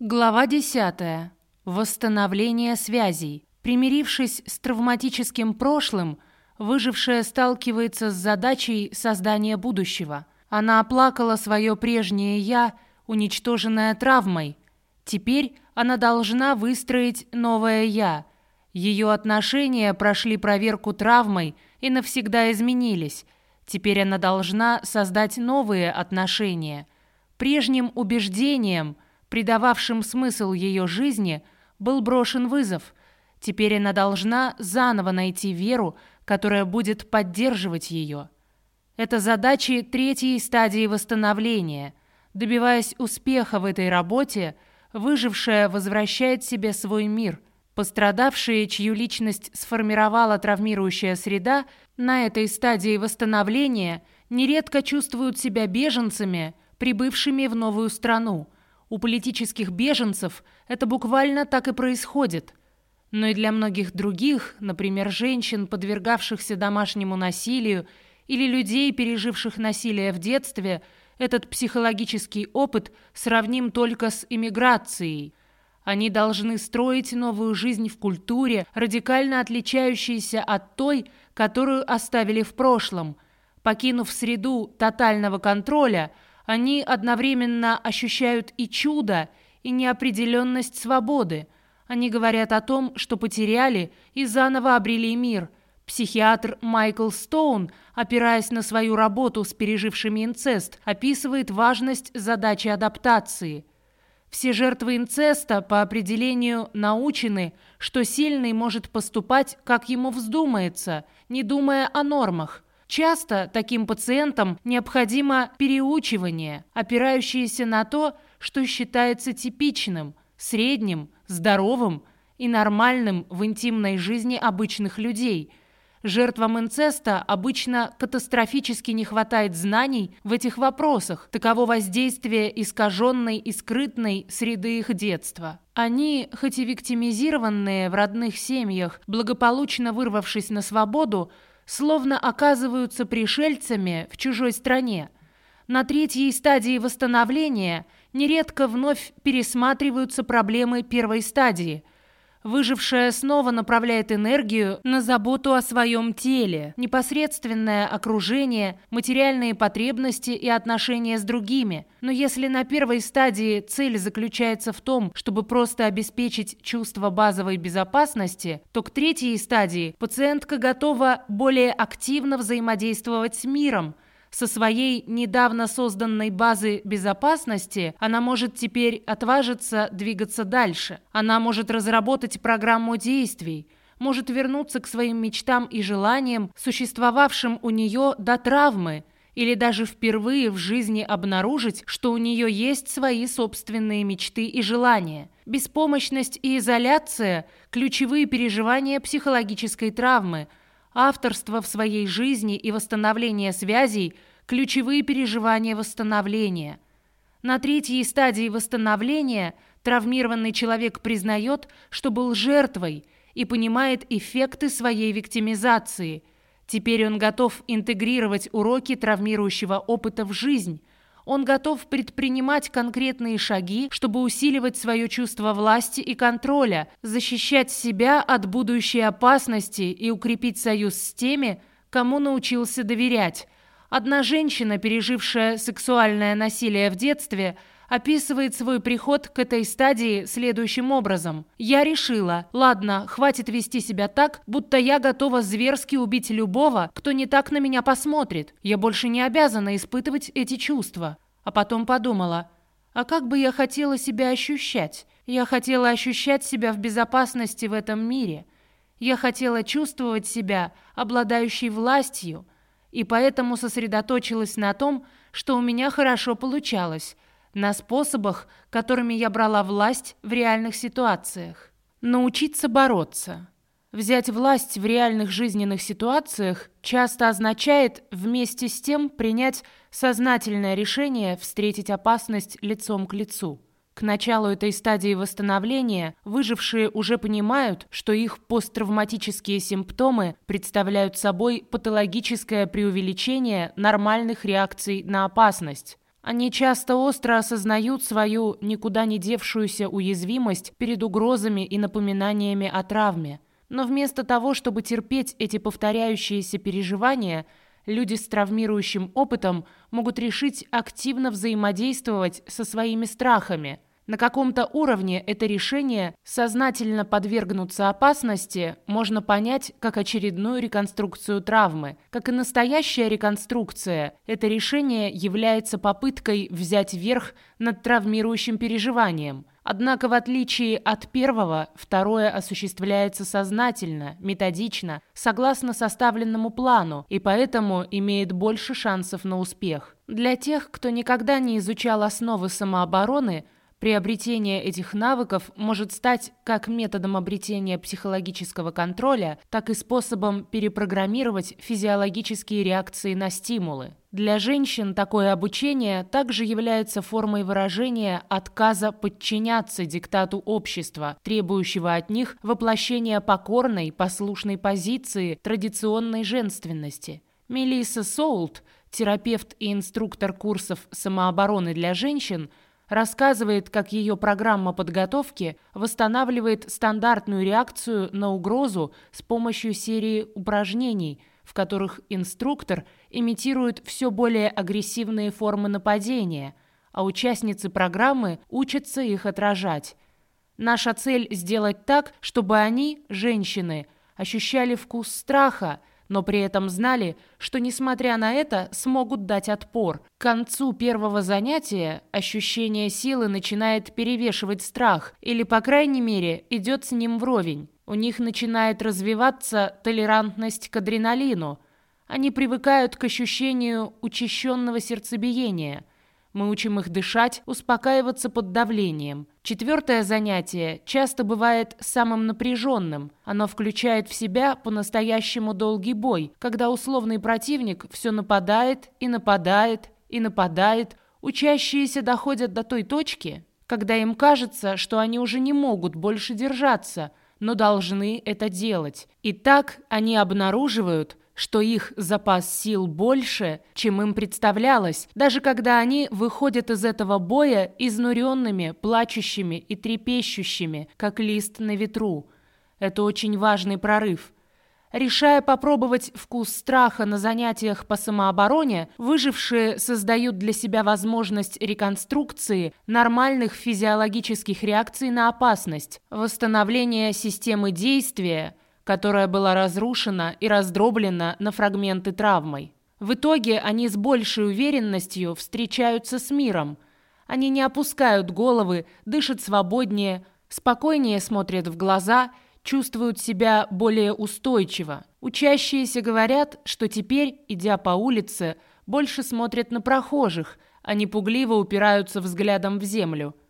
Глава 10. Восстановление связей. Примирившись с травматическим прошлым, выжившая сталкивается с задачей создания будущего. Она оплакала свое прежнее «я», уничтоженное травмой. Теперь она должна выстроить новое «я». Ее отношения прошли проверку травмой и навсегда изменились. Теперь она должна создать новые отношения. Прежним убеждениям – придававшим смысл ее жизни, был брошен вызов. Теперь она должна заново найти веру, которая будет поддерживать ее. Это задачи третьей стадии восстановления. Добиваясь успеха в этой работе, выжившая возвращает себе свой мир. Пострадавшие, чью личность сформировала травмирующая среда, на этой стадии восстановления нередко чувствуют себя беженцами, прибывшими в новую страну – у политических беженцев это буквально так и происходит. Но и для многих других, например, женщин, подвергавшихся домашнему насилию, или людей, переживших насилие в детстве, этот психологический опыт сравним только с иммиграцией. Они должны строить новую жизнь в культуре, радикально отличающейся от той, которую оставили в прошлом. Покинув среду тотального контроля – они одновременно ощущают и чудо, и неопределенность свободы. Они говорят о том, что потеряли и заново обрели мир. Психиатр Майкл Стоун, опираясь на свою работу с пережившими инцест, описывает важность задачи адаптации. Все жертвы инцеста по определению научены, что сильный может поступать, как ему вздумается, не думая о нормах. Часто таким пациентам необходимо переучивание, опирающееся на то, что считается типичным, средним, здоровым и нормальным в интимной жизни обычных людей. Жертвам инцеста обычно катастрофически не хватает знаний в этих вопросах, таково воздействие искаженной и скрытной среды их детства. Они, хоть и виктимизированные в родных семьях, благополучно вырвавшись на свободу, словно оказываются пришельцами в чужой стране. На третьей стадии восстановления нередко вновь пересматриваются проблемы первой стадии – Выжившая снова направляет энергию на заботу о своем теле, непосредственное окружение, материальные потребности и отношения с другими. Но если на первой стадии цель заключается в том, чтобы просто обеспечить чувство базовой безопасности, то к третьей стадии пациентка готова более активно взаимодействовать с миром – со своей недавно созданной базы безопасности она может теперь отважиться двигаться дальше. Она может разработать программу действий, может вернуться к своим мечтам и желаниям, существовавшим у нее до травмы, или даже впервые в жизни обнаружить, что у нее есть свои собственные мечты и желания. Беспомощность и изоляция – ключевые переживания психологической травмы – авторство в своей жизни и восстановление связей – ключевые переживания восстановления. На третьей стадии восстановления травмированный человек признает, что был жертвой и понимает эффекты своей виктимизации. Теперь он готов интегрировать уроки травмирующего опыта в жизнь, он готов предпринимать конкретные шаги, чтобы усиливать свое чувство власти и контроля, защищать себя от будущей опасности и укрепить союз с теми, кому научился доверять. Одна женщина, пережившая сексуальное насилие в детстве, описывает свой приход к этой стадии следующим образом. «Я решила, ладно, хватит вести себя так, будто я готова зверски убить любого, кто не так на меня посмотрит. Я больше не обязана испытывать эти чувства». А потом подумала, а как бы я хотела себя ощущать? Я хотела ощущать себя в безопасности в этом мире. Я хотела чувствовать себя обладающей властью, и поэтому сосредоточилась на том, что у меня хорошо получалось – на способах, которыми я брала власть в реальных ситуациях. Научиться бороться. Взять власть в реальных жизненных ситуациях часто означает вместе с тем принять сознательное решение встретить опасность лицом к лицу. К началу этой стадии восстановления выжившие уже понимают, что их посттравматические симптомы представляют собой патологическое преувеличение нормальных реакций на опасность. Они часто остро осознают свою никуда не девшуюся уязвимость перед угрозами и напоминаниями о травме. Но вместо того, чтобы терпеть эти повторяющиеся переживания, люди с травмирующим опытом могут решить активно взаимодействовать со своими страхами – на каком-то уровне это решение сознательно подвергнуться опасности можно понять как очередную реконструкцию травмы. Как и настоящая реконструкция, это решение является попыткой взять верх над травмирующим переживанием. Однако, в отличие от первого, второе осуществляется сознательно, методично, согласно составленному плану, и поэтому имеет больше шансов на успех. Для тех, кто никогда не изучал основы самообороны – Приобретение этих навыков может стать как методом обретения психологического контроля, так и способом перепрограммировать физиологические реакции на стимулы. Для женщин такое обучение также является формой выражения отказа подчиняться диктату общества, требующего от них воплощения покорной, послушной позиции традиционной женственности. Мелисса Соулт, терапевт и инструктор курсов самообороны для женщин – рассказывает, как ее программа подготовки восстанавливает стандартную реакцию на угрозу с помощью серии упражнений, в которых инструктор имитирует все более агрессивные формы нападения, а участницы программы учатся их отражать. Наша цель – сделать так, чтобы они, женщины, ощущали вкус страха – но при этом знали, что, несмотря на это, смогут дать отпор. К концу первого занятия ощущение силы начинает перевешивать страх, или, по крайней мере, идет с ним вровень. У них начинает развиваться толерантность к адреналину. Они привыкают к ощущению учащенного сердцебиения – мы учим их дышать, успокаиваться под давлением. Четвертое занятие часто бывает самым напряженным. Оно включает в себя по-настоящему долгий бой, когда условный противник все нападает и нападает и нападает. Учащиеся доходят до той точки, когда им кажется, что они уже не могут больше держаться, но должны это делать. И так они обнаруживают, что их запас сил больше, чем им представлялось, даже когда они выходят из этого боя изнуренными, плачущими и трепещущими, как лист на ветру. Это очень важный прорыв. Решая попробовать вкус страха на занятиях по самообороне, выжившие создают для себя возможность реконструкции нормальных физиологических реакций на опасность, восстановления системы действия – которая была разрушена и раздроблена на фрагменты травмой. В итоге они с большей уверенностью встречаются с миром. Они не опускают головы, дышат свободнее, спокойнее смотрят в глаза, чувствуют себя более устойчиво. Учащиеся говорят, что теперь, идя по улице, больше смотрят на прохожих, а не пугливо упираются взглядом в землю –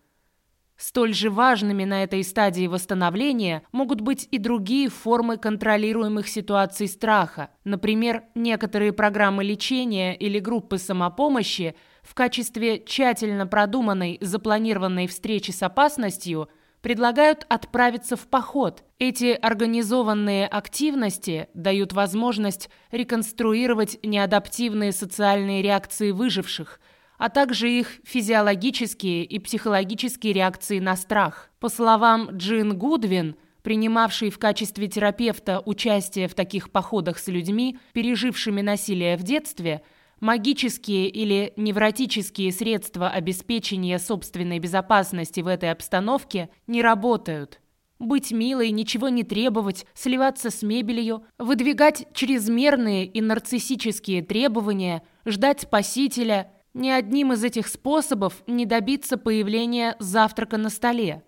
Столь же важными на этой стадии восстановления могут быть и другие формы контролируемых ситуаций страха. Например, некоторые программы лечения или группы самопомощи в качестве тщательно продуманной, запланированной встречи с опасностью предлагают отправиться в поход. Эти организованные активности дают возможность реконструировать неадаптивные социальные реакции выживших – а также их физиологические и психологические реакции на страх. По словам Джин Гудвин, принимавшей в качестве терапевта участие в таких походах с людьми, пережившими насилие в детстве, магические или невротические средства обеспечения собственной безопасности в этой обстановке не работают. Быть милой, ничего не требовать, сливаться с мебелью, выдвигать чрезмерные и нарциссические требования, ждать спасителя – ни одним из этих способов не добиться появления завтрака на столе.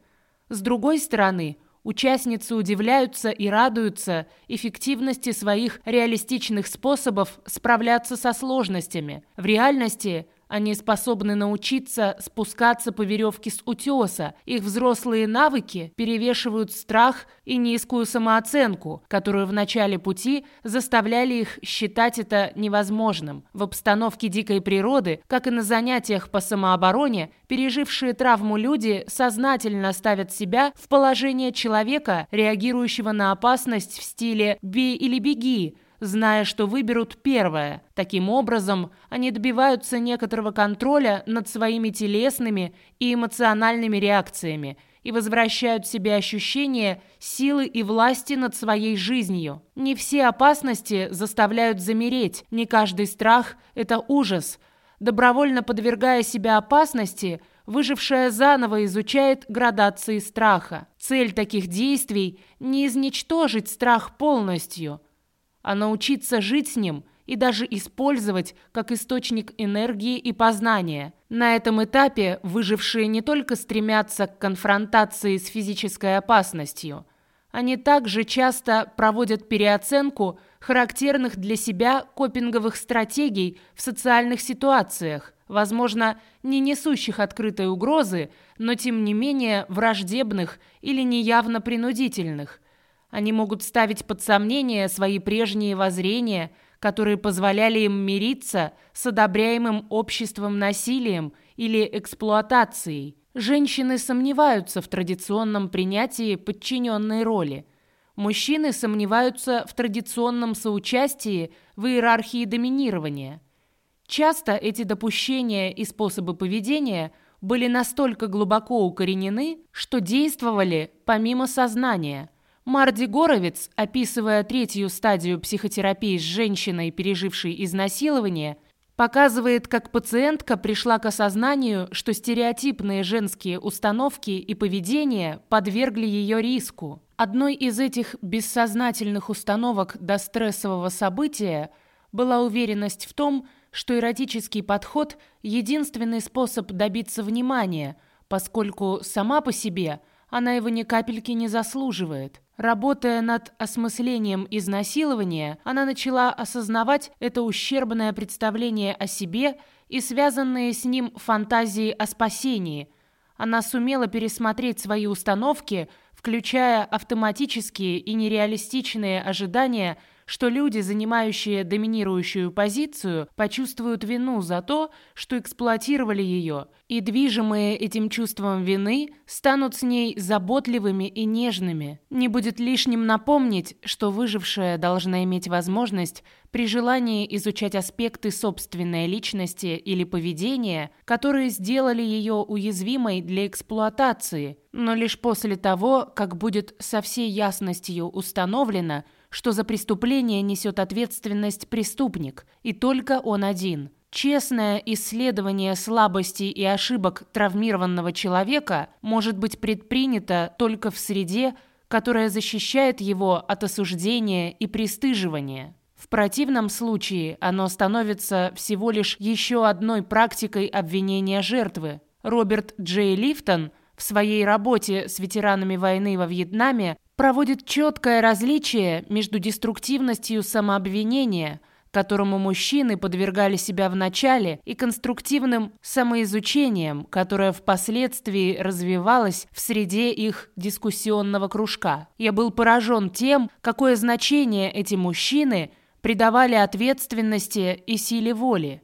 С другой стороны, участницы удивляются и радуются эффективности своих реалистичных способов справляться со сложностями. В реальности – они способны научиться спускаться по веревке с утеса. Их взрослые навыки перевешивают страх и низкую самооценку, которую в начале пути заставляли их считать это невозможным. В обстановке дикой природы, как и на занятиях по самообороне, пережившие травму люди сознательно ставят себя в положение человека, реагирующего на опасность в стиле «бей или беги», зная, что выберут первое. Таким образом, они добиваются некоторого контроля над своими телесными и эмоциональными реакциями и возвращают себе ощущение силы и власти над своей жизнью. Не все опасности заставляют замереть, не каждый страх – это ужас. Добровольно подвергая себя опасности – выжившая заново изучает градации страха. Цель таких действий – не изничтожить страх полностью, а научиться жить с ним и даже использовать как источник энергии и познания. На этом этапе выжившие не только стремятся к конфронтации с физической опасностью, они также часто проводят переоценку характерных для себя копинговых стратегий в социальных ситуациях – возможно, не несущих открытой угрозы, но тем не менее враждебных или неявно принудительных. Они могут ставить под сомнение свои прежние воззрения, которые позволяли им мириться с одобряемым обществом насилием или эксплуатацией. Женщины сомневаются в традиционном принятии подчиненной роли. Мужчины сомневаются в традиционном соучастии в иерархии доминирования – Часто эти допущения и способы поведения были настолько глубоко укоренены, что действовали помимо сознания. Марди Горовец, описывая третью стадию психотерапии с женщиной, пережившей изнасилование, показывает, как пациентка пришла к осознанию, что стереотипные женские установки и поведение подвергли ее риску. Одной из этих бессознательных установок до стрессового события была уверенность в том, что эротический подход – единственный способ добиться внимания, поскольку сама по себе она его ни капельки не заслуживает. Работая над осмыслением изнасилования, она начала осознавать это ущербное представление о себе и связанные с ним фантазии о спасении. Она сумела пересмотреть свои установки, включая автоматические и нереалистичные ожидания – что люди, занимающие доминирующую позицию, почувствуют вину за то, что эксплуатировали ее, и, движимые этим чувством вины, станут с ней заботливыми и нежными. Не будет лишним напомнить, что выжившая должна иметь возможность при желании изучать аспекты собственной личности или поведения, которые сделали ее уязвимой для эксплуатации, но лишь после того, как будет со всей ясностью установлено, что за преступление несет ответственность преступник, и только он один. Честное исследование слабостей и ошибок травмированного человека может быть предпринято только в среде, которая защищает его от осуждения и пристыживания. В противном случае оно становится всего лишь еще одной практикой обвинения жертвы. Роберт Джей Лифтон в своей работе с ветеранами войны во Вьетнаме проводит четкое различие между деструктивностью самообвинения, которому мужчины подвергали себя в начале, и конструктивным самоизучением, которое впоследствии развивалось в среде их дискуссионного кружка. Я был поражен тем, какое значение эти мужчины придавали ответственности и силе воли.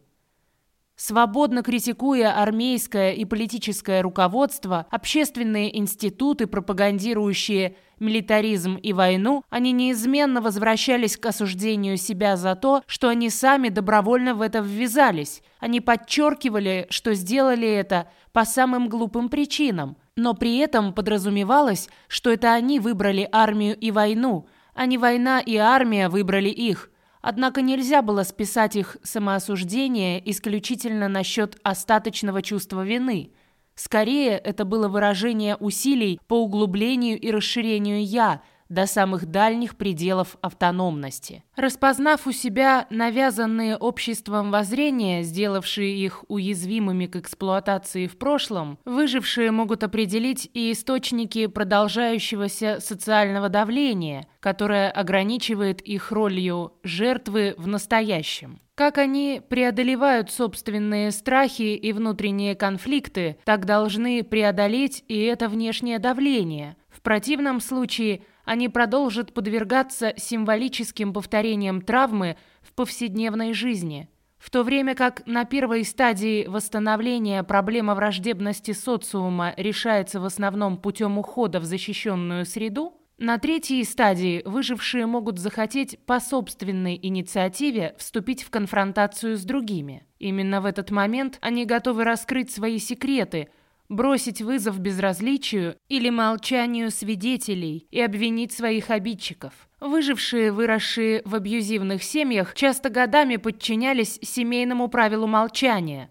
Свободно критикуя армейское и политическое руководство, общественные институты, пропагандирующие милитаризм и войну, они неизменно возвращались к осуждению себя за то, что они сами добровольно в это ввязались. Они подчеркивали, что сделали это по самым глупым причинам, но при этом подразумевалось, что это они выбрали армию и войну, а не война и армия выбрали их – Однако нельзя было списать их самоосуждение исключительно насчет остаточного чувства вины. Скорее, это было выражение усилий по углублению и расширению «я», до самых дальних пределов автономности. Распознав у себя навязанные обществом воззрения, сделавшие их уязвимыми к эксплуатации в прошлом, выжившие могут определить и источники продолжающегося социального давления, которое ограничивает их ролью жертвы в настоящем. Как они преодолевают собственные страхи и внутренние конфликты, так должны преодолеть и это внешнее давление. В противном случае – они продолжат подвергаться символическим повторениям травмы в повседневной жизни. В то время как на первой стадии восстановления проблема враждебности социума решается в основном путем ухода в защищенную среду, На третьей стадии выжившие могут захотеть по собственной инициативе вступить в конфронтацию с другими. Именно в этот момент они готовы раскрыть свои секреты, бросить вызов безразличию или молчанию свидетелей и обвинить своих обидчиков. Выжившие, выросшие в абьюзивных семьях, часто годами подчинялись семейному правилу молчания.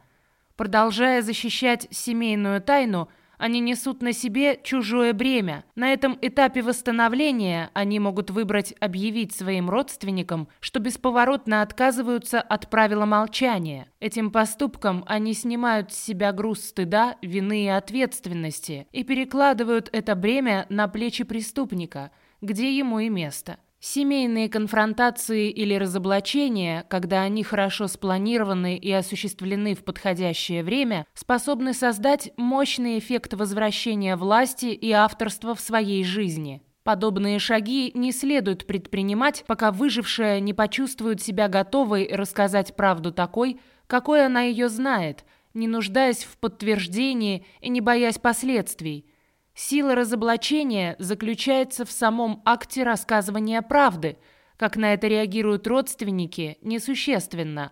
Продолжая защищать семейную тайну – они несут на себе чужое бремя. На этом этапе восстановления они могут выбрать объявить своим родственникам, что бесповоротно отказываются от правила молчания. Этим поступком они снимают с себя груз стыда, вины и ответственности и перекладывают это бремя на плечи преступника, где ему и место. Семейные конфронтации или разоблачения, когда они хорошо спланированы и осуществлены в подходящее время, способны создать мощный эффект возвращения власти и авторства в своей жизни. Подобные шаги не следует предпринимать, пока выжившая не почувствует себя готовой рассказать правду такой, какой она ее знает, не нуждаясь в подтверждении и не боясь последствий – Сила разоблачения заключается в самом акте рассказывания правды. Как на это реагируют родственники, несущественно.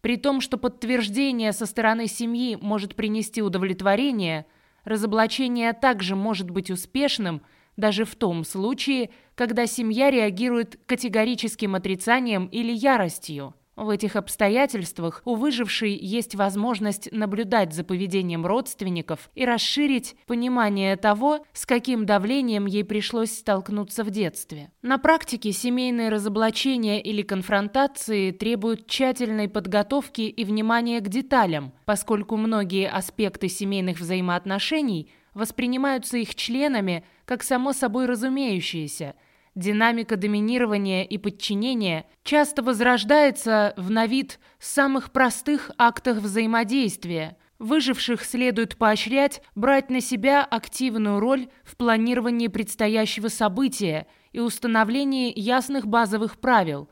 При том, что подтверждение со стороны семьи может принести удовлетворение, разоблачение также может быть успешным даже в том случае, когда семья реагирует категорическим отрицанием или яростью. В этих обстоятельствах у выжившей есть возможность наблюдать за поведением родственников и расширить понимание того, с каким давлением ей пришлось столкнуться в детстве. На практике семейные разоблачения или конфронтации требуют тщательной подготовки и внимания к деталям, поскольку многие аспекты семейных взаимоотношений воспринимаются их членами как само собой разумеющиеся – Динамика доминирования и подчинения часто возрождается в на вид самых простых актах взаимодействия. Выживших следует поощрять брать на себя активную роль в планировании предстоящего события и установлении ясных базовых правил.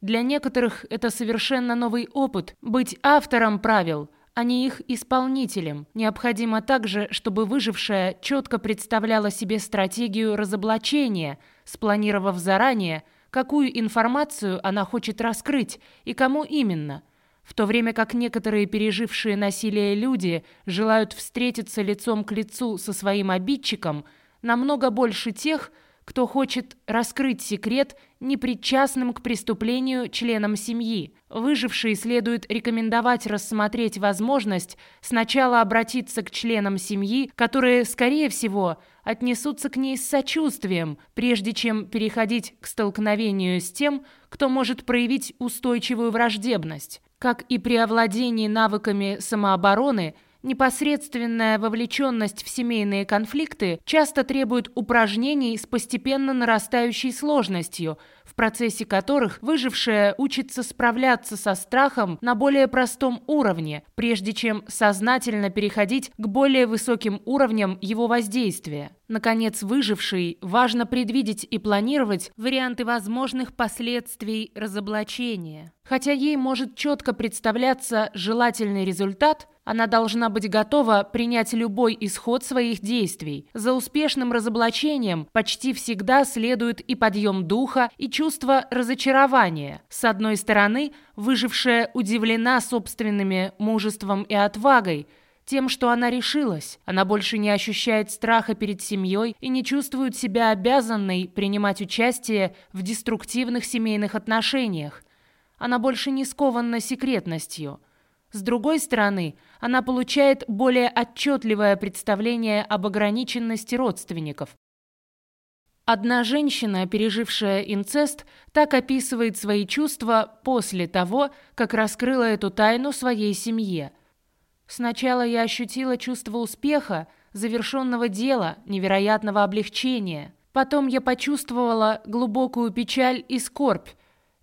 Для некоторых это совершенно новый опыт – быть автором правил – а не их исполнителем. Необходимо также, чтобы выжившая четко представляла себе стратегию разоблачения, спланировав заранее, какую информацию она хочет раскрыть и кому именно. В то время как некоторые пережившие насилие люди желают встретиться лицом к лицу со своим обидчиком, намного больше тех, кто хочет раскрыть секрет непричастным к преступлению членам семьи. Выжившие следует рекомендовать рассмотреть возможность сначала обратиться к членам семьи, которые, скорее всего, отнесутся к ней с сочувствием, прежде чем переходить к столкновению с тем, кто может проявить устойчивую враждебность. Как и при овладении навыками самообороны – Непосредственная вовлеченность в семейные конфликты часто требует упражнений с постепенно нарастающей сложностью, в процессе которых выжившая учится справляться со страхом на более простом уровне, прежде чем сознательно переходить к более высоким уровням его воздействия. Наконец, выжившей важно предвидеть и планировать варианты возможных последствий разоблачения. Хотя ей может четко представляться желательный результат, она должна быть готова принять любой исход своих действий. За успешным разоблачением почти всегда следует и подъем духа, и чувство разочарования. С одной стороны, выжившая удивлена собственными мужеством и отвагой, тем, что она решилась. Она больше не ощущает страха перед семьей и не чувствует себя обязанной принимать участие в деструктивных семейных отношениях. Она больше не скована секретностью – с другой стороны, она получает более отчетливое представление об ограниченности родственников. Одна женщина, пережившая инцест, так описывает свои чувства после того, как раскрыла эту тайну своей семье. «Сначала я ощутила чувство успеха, завершенного дела, невероятного облегчения. Потом я почувствовала глубокую печаль и скорбь.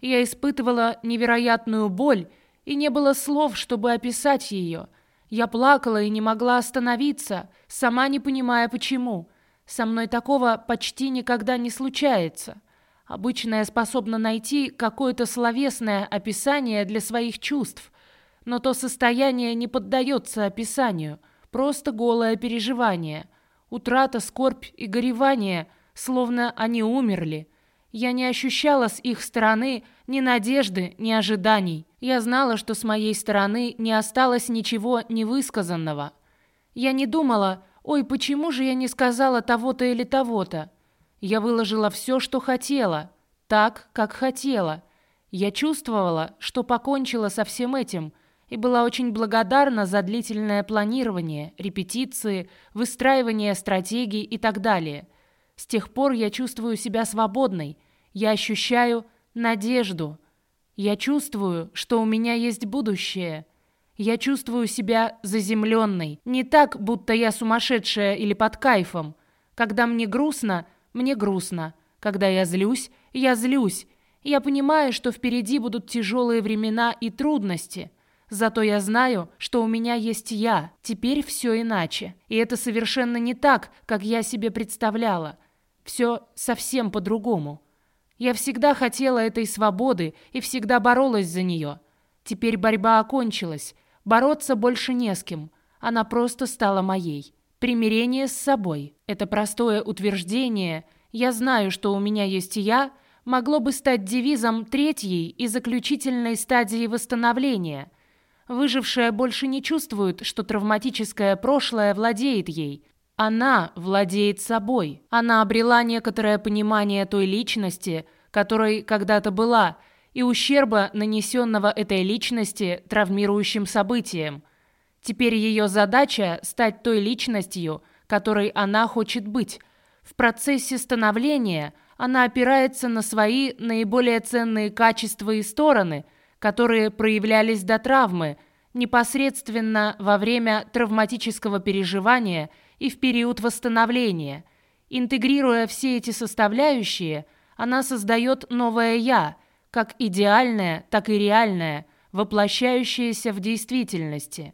Я испытывала невероятную боль и не было слов, чтобы описать ее. Я плакала и не могла остановиться, сама не понимая почему. Со мной такого почти никогда не случается. Обычно я способна найти какое-то словесное описание для своих чувств, но то состояние не поддается описанию, просто голое переживание. Утрата, скорбь и горевание словно они умерли. Я не ощущала с их стороны ни надежды, ни ожиданий. Я знала, что с моей стороны не осталось ничего невысказанного. Я не думала, ой, почему же я не сказала того-то или того-то. Я выложила все, что хотела, так, как хотела. Я чувствовала, что покончила со всем этим и была очень благодарна за длительное планирование, репетиции, выстраивание стратегий и так далее. С тех пор я чувствую себя свободной. Я ощущаю надежду. Я чувствую, что у меня есть будущее. Я чувствую себя заземленной. Не так, будто я сумасшедшая или под кайфом. Когда мне грустно, мне грустно. Когда я злюсь, я злюсь. Я понимаю, что впереди будут тяжелые времена и трудности. Зато я знаю, что у меня есть я. Теперь все иначе. И это совершенно не так, как я себе представляла. Все совсем по-другому. Я всегда хотела этой свободы и всегда боролась за нее. Теперь борьба окончилась. Бороться больше не с кем. Она просто стала моей. Примирение с собой. Это простое утверждение «я знаю, что у меня есть я» могло бы стать девизом третьей и заключительной стадии восстановления. Выжившая больше не чувствует, что травматическое прошлое владеет ей. Она владеет собой. Она обрела некоторое понимание той личности, которой когда-то была, и ущерба, нанесенного этой личности травмирующим событием. Теперь ее задача – стать той личностью, которой она хочет быть. В процессе становления она опирается на свои наиболее ценные качества и стороны, которые проявлялись до травмы, непосредственно во время травматического переживания – и в период восстановления. Интегрируя все эти составляющие, она создает новое «я», как идеальное, так и реальное, воплощающееся в действительности.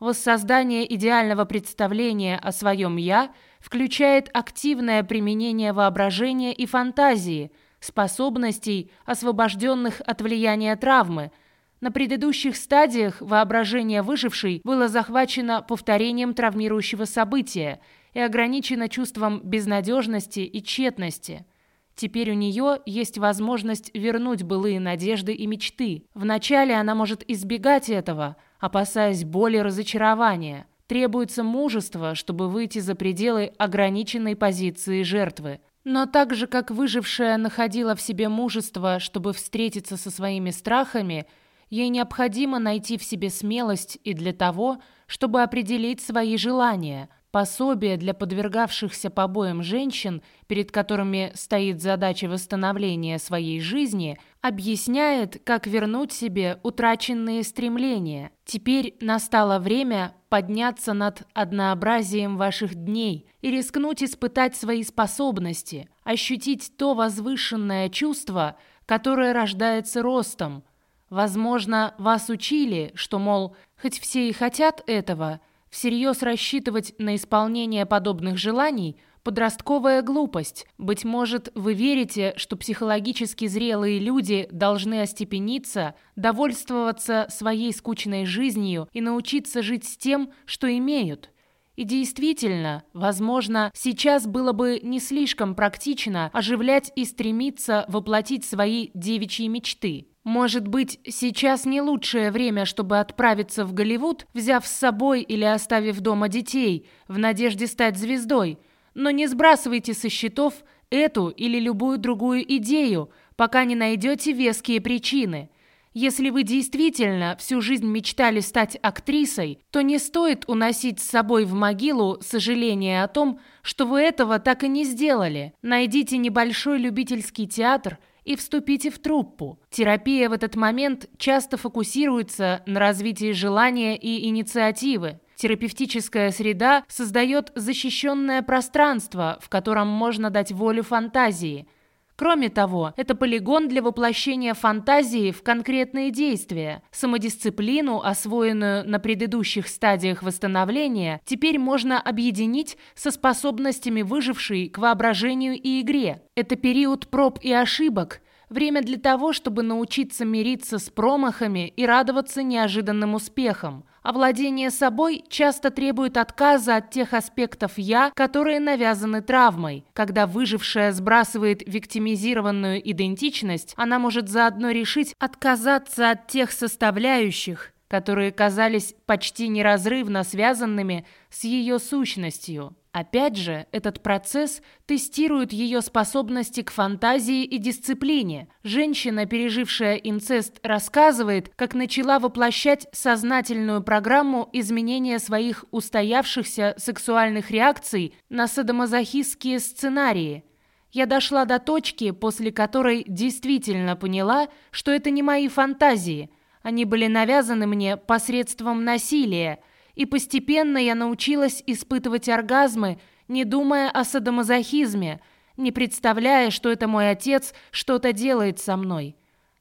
Воссоздание идеального представления о своем «я» включает активное применение воображения и фантазии, способностей, освобожденных от влияния травмы – на предыдущих стадиях воображение выжившей было захвачено повторением травмирующего события и ограничено чувством безнадежности и тщетности. Теперь у нее есть возможность вернуть былые надежды и мечты. Вначале она может избегать этого, опасаясь боли разочарования. Требуется мужество, чтобы выйти за пределы ограниченной позиции жертвы. Но так же, как выжившая находила в себе мужество, чтобы встретиться со своими страхами – Ей необходимо найти в себе смелость и для того, чтобы определить свои желания. Пособие для подвергавшихся побоям женщин, перед которыми стоит задача восстановления своей жизни, объясняет, как вернуть себе утраченные стремления. Теперь настало время подняться над однообразием ваших дней и рискнуть испытать свои способности, ощутить то возвышенное чувство, которое рождается ростом, Возможно, вас учили, что, мол, хоть все и хотят этого, всерьез рассчитывать на исполнение подобных желаний – подростковая глупость. Быть может, вы верите, что психологически зрелые люди должны остепениться, довольствоваться своей скучной жизнью и научиться жить с тем, что имеют – и действительно, возможно, сейчас было бы не слишком практично оживлять и стремиться воплотить свои девичьи мечты. Может быть, сейчас не лучшее время, чтобы отправиться в Голливуд, взяв с собой или оставив дома детей, в надежде стать звездой. Но не сбрасывайте со счетов эту или любую другую идею, пока не найдете веские причины. Если вы действительно всю жизнь мечтали стать актрисой, то не стоит уносить с собой в могилу сожаление о том, что вы этого так и не сделали. Найдите небольшой любительский театр – и вступите в труппу. Терапия в этот момент часто фокусируется на развитии желания и инициативы. Терапевтическая среда создает защищенное пространство, в котором можно дать волю фантазии – Кроме того, это полигон для воплощения фантазии в конкретные действия. Самодисциплину, освоенную на предыдущих стадиях восстановления, теперь можно объединить со способностями выжившей к воображению и игре. Это период проб и ошибок, время для того, чтобы научиться мириться с промахами и радоваться неожиданным успехам. Овладение собой часто требует отказа от тех аспектов «я», которые навязаны травмой. Когда выжившая сбрасывает виктимизированную идентичность, она может заодно решить отказаться от тех составляющих, которые казались почти неразрывно связанными с ее сущностью. Опять же, этот процесс тестирует ее способности к фантазии и дисциплине. Женщина, пережившая инцест, рассказывает, как начала воплощать сознательную программу изменения своих устоявшихся сексуальных реакций на садомазохистские сценарии. Я дошла до точки, после которой действительно поняла, что это не мои фантазии. Они были навязаны мне посредством насилия – и постепенно я научилась испытывать оргазмы, не думая о садомазохизме, не представляя, что это мой отец что-то делает со мной.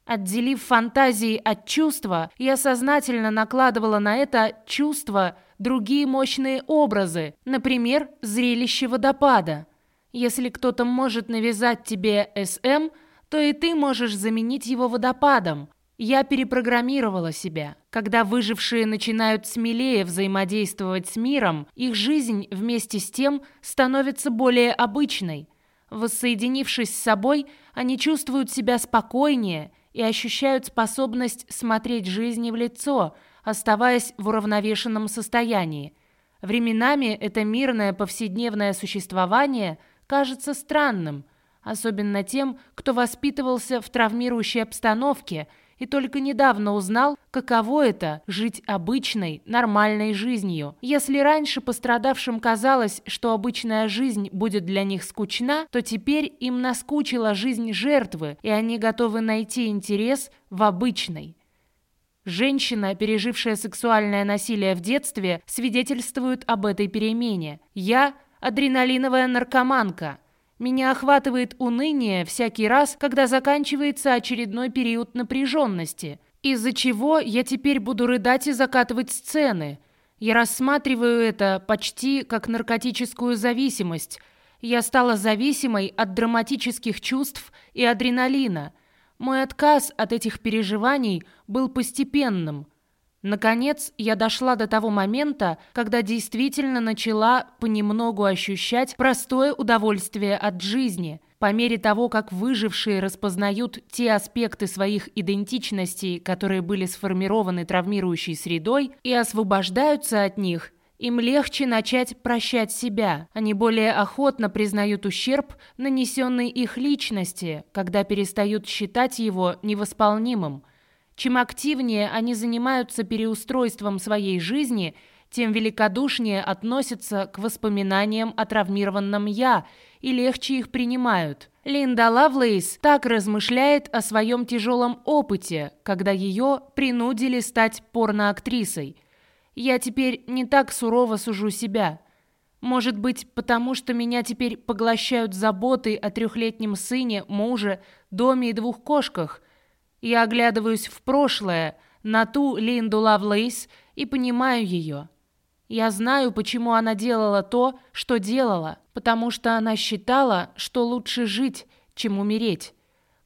Отделив фантазии от чувства, я сознательно накладывала на это чувство другие мощные образы, например, зрелище водопада. Если кто-то может навязать тебе СМ, то и ты можешь заменить его водопадом. Я перепрограммировала себя. Когда выжившие начинают смелее взаимодействовать с миром, их жизнь вместе с тем становится более обычной. Воссоединившись с собой, они чувствуют себя спокойнее и ощущают способность смотреть жизни в лицо, оставаясь в уравновешенном состоянии. Временами это мирное повседневное существование кажется странным, особенно тем, кто воспитывался в травмирующей обстановке – и только недавно узнал, каково это – жить обычной, нормальной жизнью. Если раньше пострадавшим казалось, что обычная жизнь будет для них скучна, то теперь им наскучила жизнь жертвы, и они готовы найти интерес в обычной. Женщина, пережившая сексуальное насилие в детстве, свидетельствует об этой перемене. «Я – адреналиновая наркоманка», меня охватывает уныние всякий раз, когда заканчивается очередной период напряженности, из-за чего я теперь буду рыдать и закатывать сцены. Я рассматриваю это почти как наркотическую зависимость. Я стала зависимой от драматических чувств и адреналина. Мой отказ от этих переживаний был постепенным – Наконец, я дошла до того момента, когда действительно начала понемногу ощущать простое удовольствие от жизни. По мере того, как выжившие распознают те аспекты своих идентичностей, которые были сформированы травмирующей средой, и освобождаются от них, им легче начать прощать себя. Они более охотно признают ущерб, нанесенный их личности, когда перестают считать его невосполнимым. Чем активнее они занимаются переустройством своей жизни, тем великодушнее относятся к воспоминаниям о травмированном «я» и легче их принимают. Линда Лавлейс так размышляет о своем тяжелом опыте, когда ее принудили стать порноактрисой. «Я теперь не так сурово сужу себя». Может быть, потому что меня теперь поглощают заботы о трехлетнем сыне, муже, доме и двух кошках – я оглядываюсь в прошлое, на ту Линду Лавлейс, и понимаю ее. Я знаю, почему она делала то, что делала, потому что она считала, что лучше жить, чем умереть.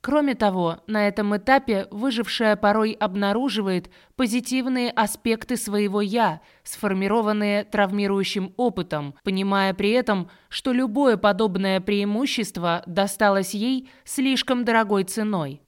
Кроме того, на этом этапе выжившая порой обнаруживает позитивные аспекты своего «я», сформированные травмирующим опытом, понимая при этом, что любое подобное преимущество досталось ей слишком дорогой ценой.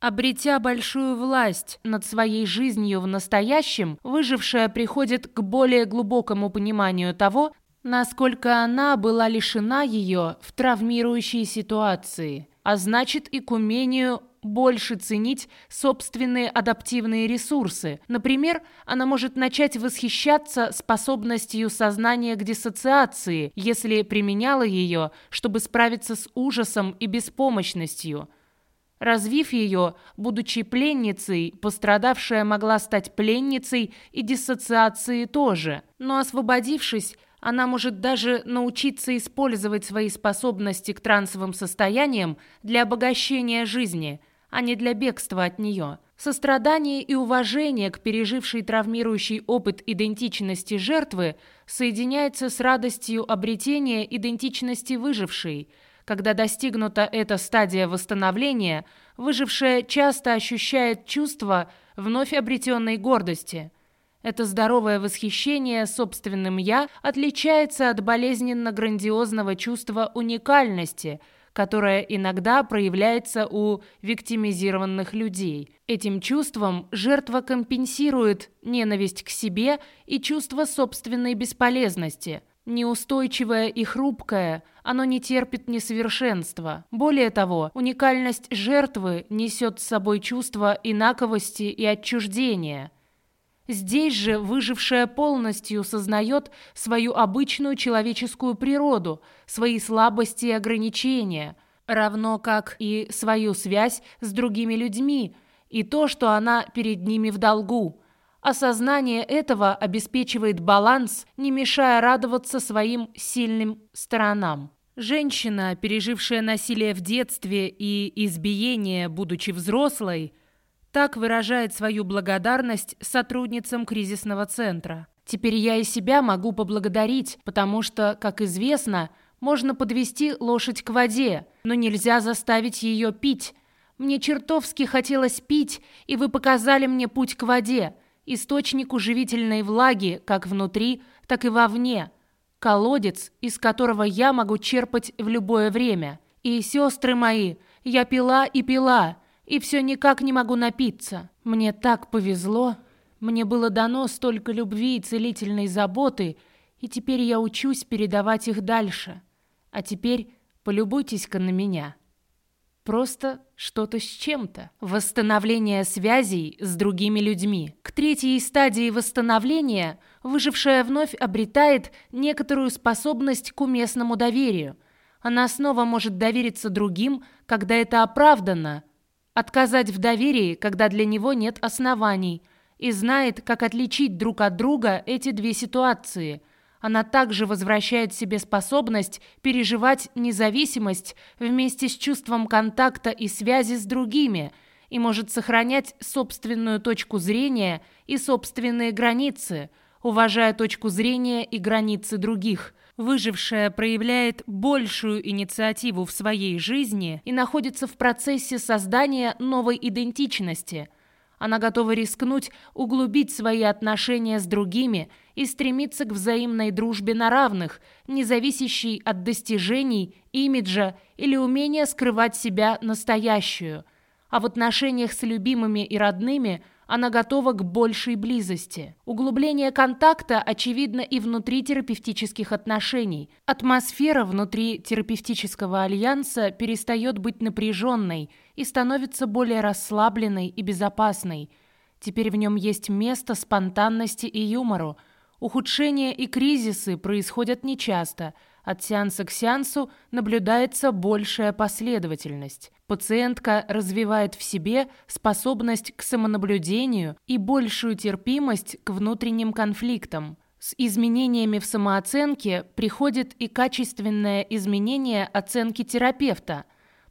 Обретя большую власть над своей жизнью в настоящем, выжившая приходит к более глубокому пониманию того, насколько она была лишена ее в травмирующей ситуации, а значит и к умению больше ценить собственные адаптивные ресурсы. Например, она может начать восхищаться способностью сознания к диссоциации, если применяла ее, чтобы справиться с ужасом и беспомощностью – Развив ее, будучи пленницей, пострадавшая могла стать пленницей и диссоциацией тоже. Но освободившись, она может даже научиться использовать свои способности к трансовым состояниям для обогащения жизни, а не для бегства от нее. Сострадание и уважение к пережившей травмирующий опыт идентичности жертвы соединяется с радостью обретения идентичности выжившей – когда достигнута эта стадия восстановления, выжившая часто ощущает чувство вновь обретенной гордости. Это здоровое восхищение собственным «я» отличается от болезненно-грандиозного чувства уникальности, которое иногда проявляется у виктимизированных людей. Этим чувством жертва компенсирует ненависть к себе и чувство собственной бесполезности. Неустойчивое и хрупкое, оно не терпит несовершенства. Более того, уникальность жертвы несет с собой чувство инаковости и отчуждения – Здесь же выжившая полностью сознает свою обычную человеческую природу, свои слабости и ограничения, равно как и свою связь с другими людьми и то, что она перед ними в долгу. Осознание этого обеспечивает баланс, не мешая радоваться своим сильным сторонам. Женщина, пережившая насилие в детстве и избиение, будучи взрослой, так выражает свою благодарность сотрудницам кризисного центра. Теперь я и себя могу поблагодарить, потому что, как известно, можно подвести лошадь к воде, но нельзя заставить ее пить. Мне чертовски хотелось пить, и вы показали мне путь к воде, источнику живительной влаги как внутри, так и вовне. Колодец, из которого я могу черпать в любое время. И, сестры мои, я пила и пила, и все никак не могу напиться. Мне так повезло. Мне было дано столько любви и целительной заботы, и теперь я учусь передавать их дальше. А теперь полюбуйтесь-ка на меня. Просто что-то с чем-то. Восстановление связей с другими людьми. К третьей стадии восстановления выжившая вновь обретает некоторую способность к уместному доверию. Она снова может довериться другим, когда это оправдано – Отказать в доверии, когда для него нет оснований, и знает, как отличить друг от друга эти две ситуации. Она также возвращает себе способность переживать независимость вместе с чувством контакта и связи с другими и может сохранять собственную точку зрения и собственные границы, уважая точку зрения и границы других – Выжившая проявляет большую инициативу в своей жизни и находится в процессе создания новой идентичности. Она готова рискнуть, углубить свои отношения с другими и стремиться к взаимной дружбе на равных, не зависящей от достижений, имиджа или умения скрывать себя настоящую. А в отношениях с любимыми и родными – она готова к большей близости. Углубление контакта очевидно и внутри терапевтических отношений. Атмосфера внутри терапевтического альянса перестает быть напряженной и становится более расслабленной и безопасной. Теперь в нем есть место спонтанности и юмору. Ухудшения и кризисы происходят нечасто – от сеанса к сеансу наблюдается большая последовательность. Пациентка развивает в себе способность к самонаблюдению и большую терпимость к внутренним конфликтам. С изменениями в самооценке приходит и качественное изменение оценки терапевта.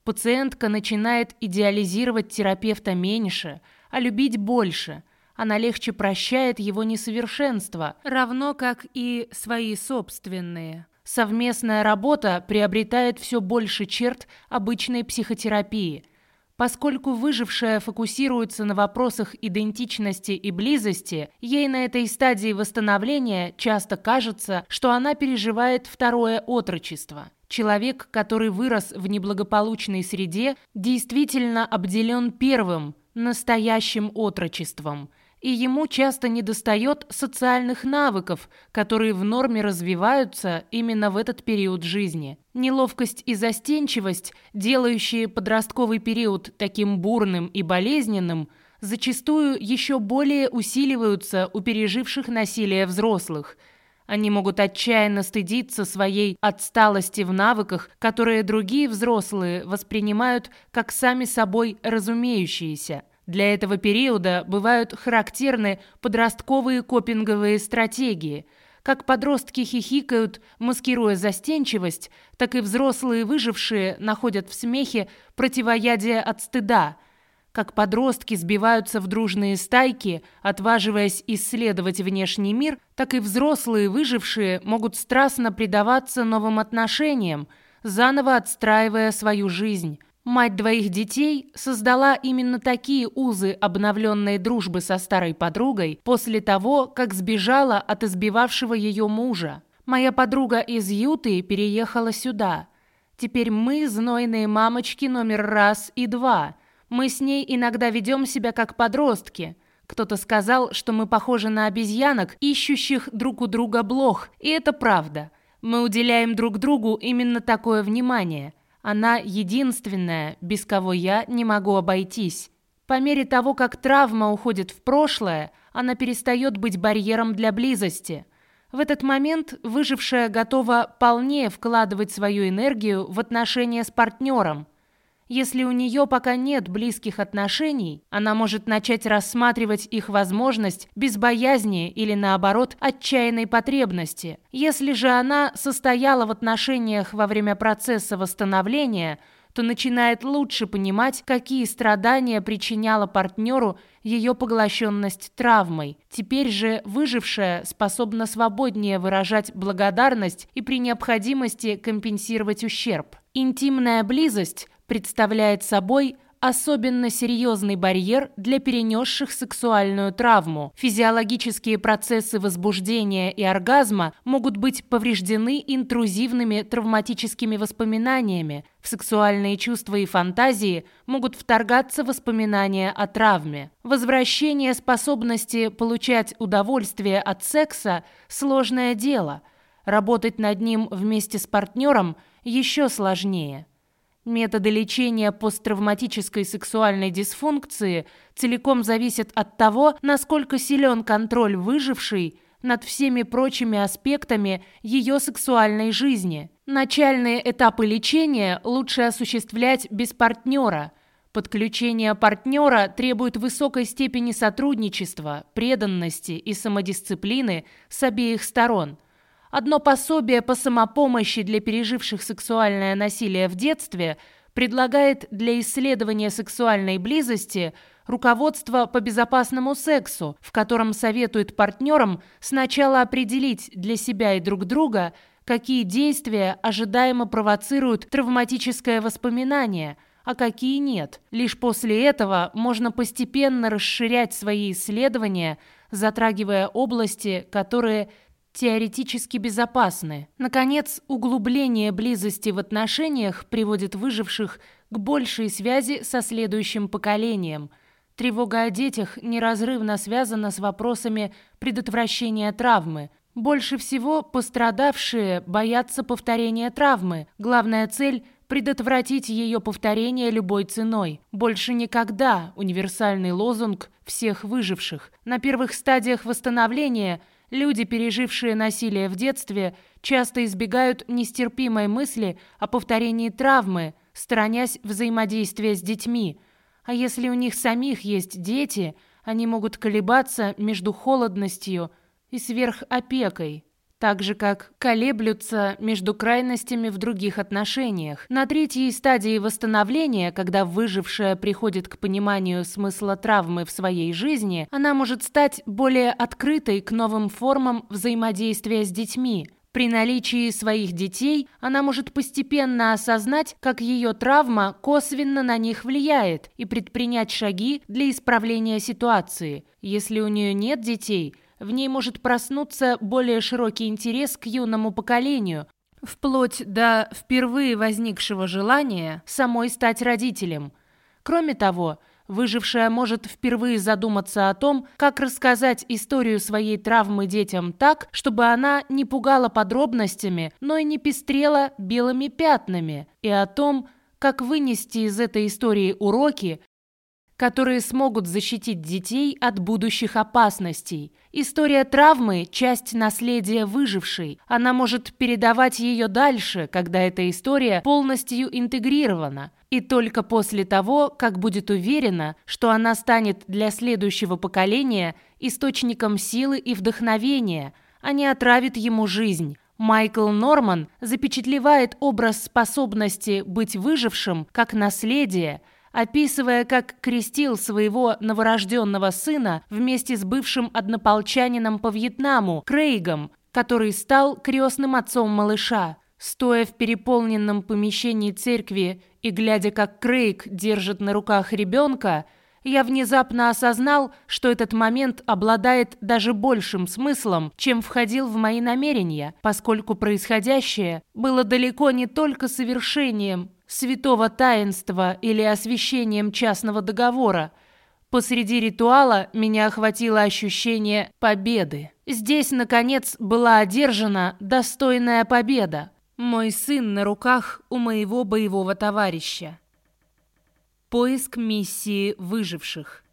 Пациентка начинает идеализировать терапевта меньше, а любить больше. Она легче прощает его несовершенства, равно как и свои собственные. Совместная работа приобретает все больше черт обычной психотерапии. Поскольку выжившая фокусируется на вопросах идентичности и близости, ей на этой стадии восстановления часто кажется, что она переживает второе отрочество. Человек, который вырос в неблагополучной среде, действительно обделен первым, настоящим отрочеством – и ему часто недостает социальных навыков, которые в норме развиваются именно в этот период жизни. Неловкость и застенчивость, делающие подростковый период таким бурным и болезненным, зачастую еще более усиливаются у переживших насилие взрослых. Они могут отчаянно стыдиться своей отсталости в навыках, которые другие взрослые воспринимают как сами собой разумеющиеся – для этого периода бывают характерны подростковые копинговые стратегии. Как подростки хихикают, маскируя застенчивость, так и взрослые выжившие находят в смехе противоядие от стыда. Как подростки сбиваются в дружные стайки, отваживаясь исследовать внешний мир, так и взрослые выжившие могут страстно предаваться новым отношениям, заново отстраивая свою жизнь. Мать двоих детей создала именно такие узы обновленной дружбы со старой подругой после того, как сбежала от избивавшего ее мужа. Моя подруга из Юты переехала сюда. Теперь мы знойные мамочки номер раз и два. Мы с ней иногда ведем себя как подростки. Кто-то сказал, что мы похожи на обезьянок, ищущих друг у друга блох, и это правда. Мы уделяем друг другу именно такое внимание – она единственная, без кого я не могу обойтись. По мере того, как травма уходит в прошлое, она перестает быть барьером для близости. В этот момент выжившая готова полнее вкладывать свою энергию в отношения с партнером – если у нее пока нет близких отношений, она может начать рассматривать их возможность без боязни или, наоборот, отчаянной потребности. Если же она состояла в отношениях во время процесса восстановления, то начинает лучше понимать, какие страдания причиняла партнеру ее поглощенность травмой. Теперь же выжившая способна свободнее выражать благодарность и при необходимости компенсировать ущерб. Интимная близость представляет собой особенно серьезный барьер для перенесших сексуальную травму. Физиологические процессы возбуждения и оргазма могут быть повреждены интрузивными травматическими воспоминаниями. В сексуальные чувства и фантазии могут вторгаться воспоминания о травме. Возвращение способности получать удовольствие от секса – сложное дело. Работать над ним вместе с партнером еще сложнее. Методы лечения посттравматической сексуальной дисфункции целиком зависят от того, насколько силен контроль выжившей над всеми прочими аспектами ее сексуальной жизни. Начальные этапы лечения лучше осуществлять без партнера. Подключение партнера требует высокой степени сотрудничества, преданности и самодисциплины с обеих сторон – Одно пособие по самопомощи для переживших сексуальное насилие в детстве предлагает для исследования сексуальной близости руководство по безопасному сексу, в котором советует партнерам сначала определить для себя и друг друга, какие действия ожидаемо провоцируют травматическое воспоминание, а какие нет. Лишь после этого можно постепенно расширять свои исследования, затрагивая области, которые – теоретически безопасны. Наконец, углубление близости в отношениях приводит выживших к большей связи со следующим поколением. Тревога о детях неразрывно связана с вопросами предотвращения травмы. Больше всего пострадавшие боятся повторения травмы. Главная цель – предотвратить ее повторение любой ценой. Больше никогда – универсальный лозунг всех выживших. На первых стадиях восстановления – Люди, пережившие насилие в детстве, часто избегают нестерпимой мысли о повторении травмы, сторонясь взаимодействия с детьми. А если у них самих есть дети, они могут колебаться между холодностью и сверхопекой так же как колеблются между крайностями в других отношениях. На третьей стадии восстановления, когда выжившая приходит к пониманию смысла травмы в своей жизни, она может стать более открытой к новым формам взаимодействия с детьми. При наличии своих детей она может постепенно осознать, как ее травма косвенно на них влияет и предпринять шаги для исправления ситуации. Если у нее нет детей – в ней может проснуться более широкий интерес к юному поколению, вплоть до впервые возникшего желания самой стать родителем. Кроме того, выжившая может впервые задуматься о том, как рассказать историю своей травмы детям так, чтобы она не пугала подробностями, но и не пестрела белыми пятнами, и о том, как вынести из этой истории уроки, которые смогут защитить детей от будущих опасностей. История травмы – часть наследия выжившей. Она может передавать ее дальше, когда эта история полностью интегрирована. И только после того, как будет уверена, что она станет для следующего поколения источником силы и вдохновения, а не отравит ему жизнь. Майкл Норман запечатлевает образ способности быть выжившим как наследие – описывая, как крестил своего новорожденного сына вместе с бывшим однополчанином по Вьетнаму, Крейгом, который стал крестным отцом малыша. Стоя в переполненном помещении церкви и глядя, как Крейг держит на руках ребенка, я внезапно осознал, что этот момент обладает даже большим смыслом, чем входил в мои намерения, поскольку происходящее было далеко не только совершением святого таинства или освящением частного договора. Посреди ритуала меня охватило ощущение победы. Здесь, наконец, была одержана достойная победа. Мой сын на руках у моего боевого товарища. Поиск миссии выживших.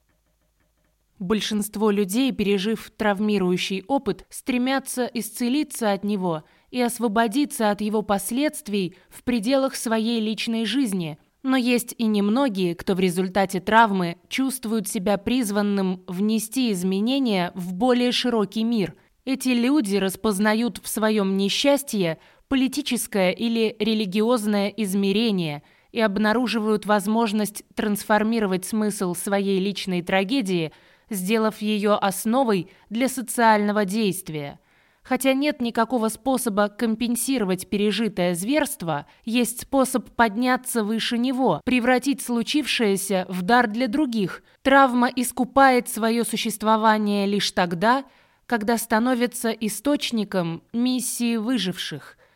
Большинство людей, пережив травмирующий опыт, стремятся исцелиться от него и освободиться от его последствий в пределах своей личной жизни. Но есть и немногие, кто в результате травмы чувствуют себя призванным внести изменения в более широкий мир. Эти люди распознают в своем несчастье политическое или религиозное измерение и обнаруживают возможность трансформировать смысл своей личной трагедии, сделав ее основой для социального действия. Хотя нет никакого способа компенсировать пережитое зверство, есть способ подняться выше него, превратить случившееся в дар для других. Травма искупает свое существование лишь тогда, когда становится источником миссии выживших –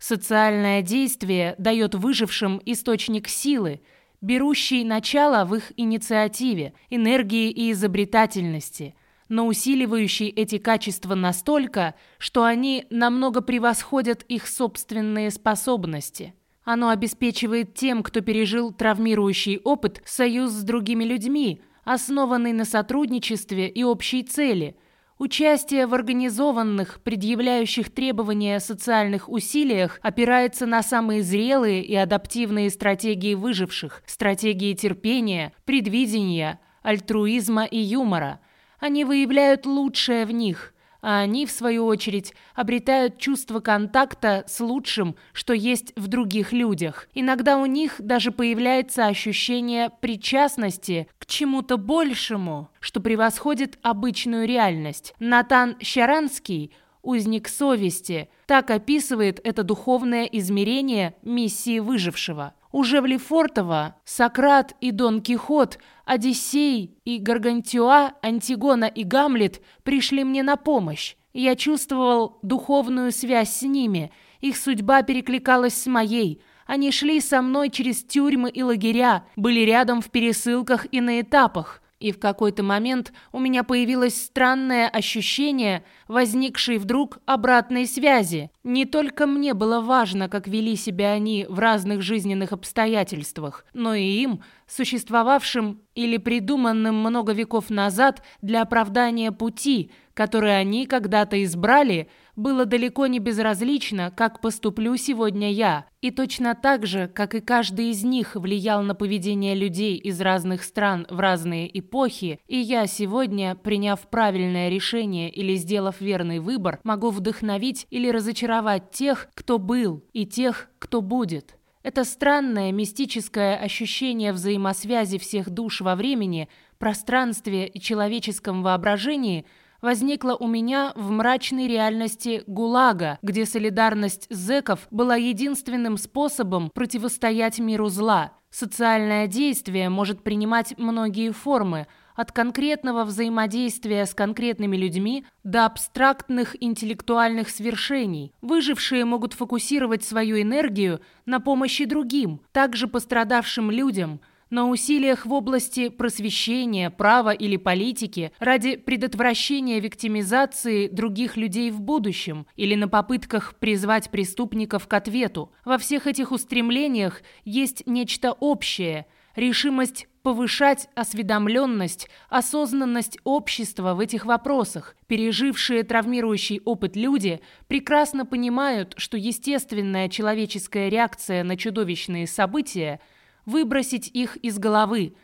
Социальное действие дает выжившим источник силы, берущий начало в их инициативе, энергии и изобретательности, но усиливающий эти качества настолько, что они намного превосходят их собственные способности. Оно обеспечивает тем, кто пережил травмирующий опыт, союз с другими людьми, основанный на сотрудничестве и общей цели – Участие в организованных, предъявляющих требования социальных усилиях опирается на самые зрелые и адаптивные стратегии выживших, стратегии терпения, предвидения, альтруизма и юмора. Они выявляют лучшее в них – а они, в свою очередь, обретают чувство контакта с лучшим, что есть в других людях. Иногда у них даже появляется ощущение причастности к чему-то большему, что превосходит обычную реальность. Натан Щаранский «Узник совести» так описывает это духовное измерение миссии выжившего. Уже в Лефортово Сократ и Дон Кихот, Одиссей и Гаргантюа, Антигона и Гамлет пришли мне на помощь. Я чувствовал духовную связь с ними, их судьба перекликалась с моей. Они шли со мной через тюрьмы и лагеря, были рядом в пересылках и на этапах. И в какой-то момент у меня появилось странное ощущение, возникшей вдруг обратной связи. Не только мне было важно, как вели себя они в разных жизненных обстоятельствах, но и им, существовавшим или придуманным много веков назад для оправдания пути, который они когда-то избрали, было далеко не безразлично, как поступлю сегодня я. И точно так же, как и каждый из них влиял на поведение людей из разных стран в разные эпохи, и я сегодня, приняв правильное решение или сделав верный выбор, могу вдохновить или разочаровать тех, кто был, и тех, кто будет. Это странное мистическое ощущение взаимосвязи всех душ во времени, пространстве и человеческом воображении – возникла у меня в мрачной реальности ГУЛАГа, где солидарность зэков была единственным способом противостоять миру зла. Социальное действие может принимать многие формы, от конкретного взаимодействия с конкретными людьми до абстрактных интеллектуальных свершений. Выжившие могут фокусировать свою энергию на помощи другим, также пострадавшим людям – на усилиях в области просвещения, права или политики ради предотвращения виктимизации других людей в будущем или на попытках призвать преступников к ответу. Во всех этих устремлениях есть нечто общее – решимость повышать осведомленность, осознанность общества в этих вопросах. Пережившие травмирующий опыт люди прекрасно понимают, что естественная человеческая реакция на чудовищные события – выбросить их из головы.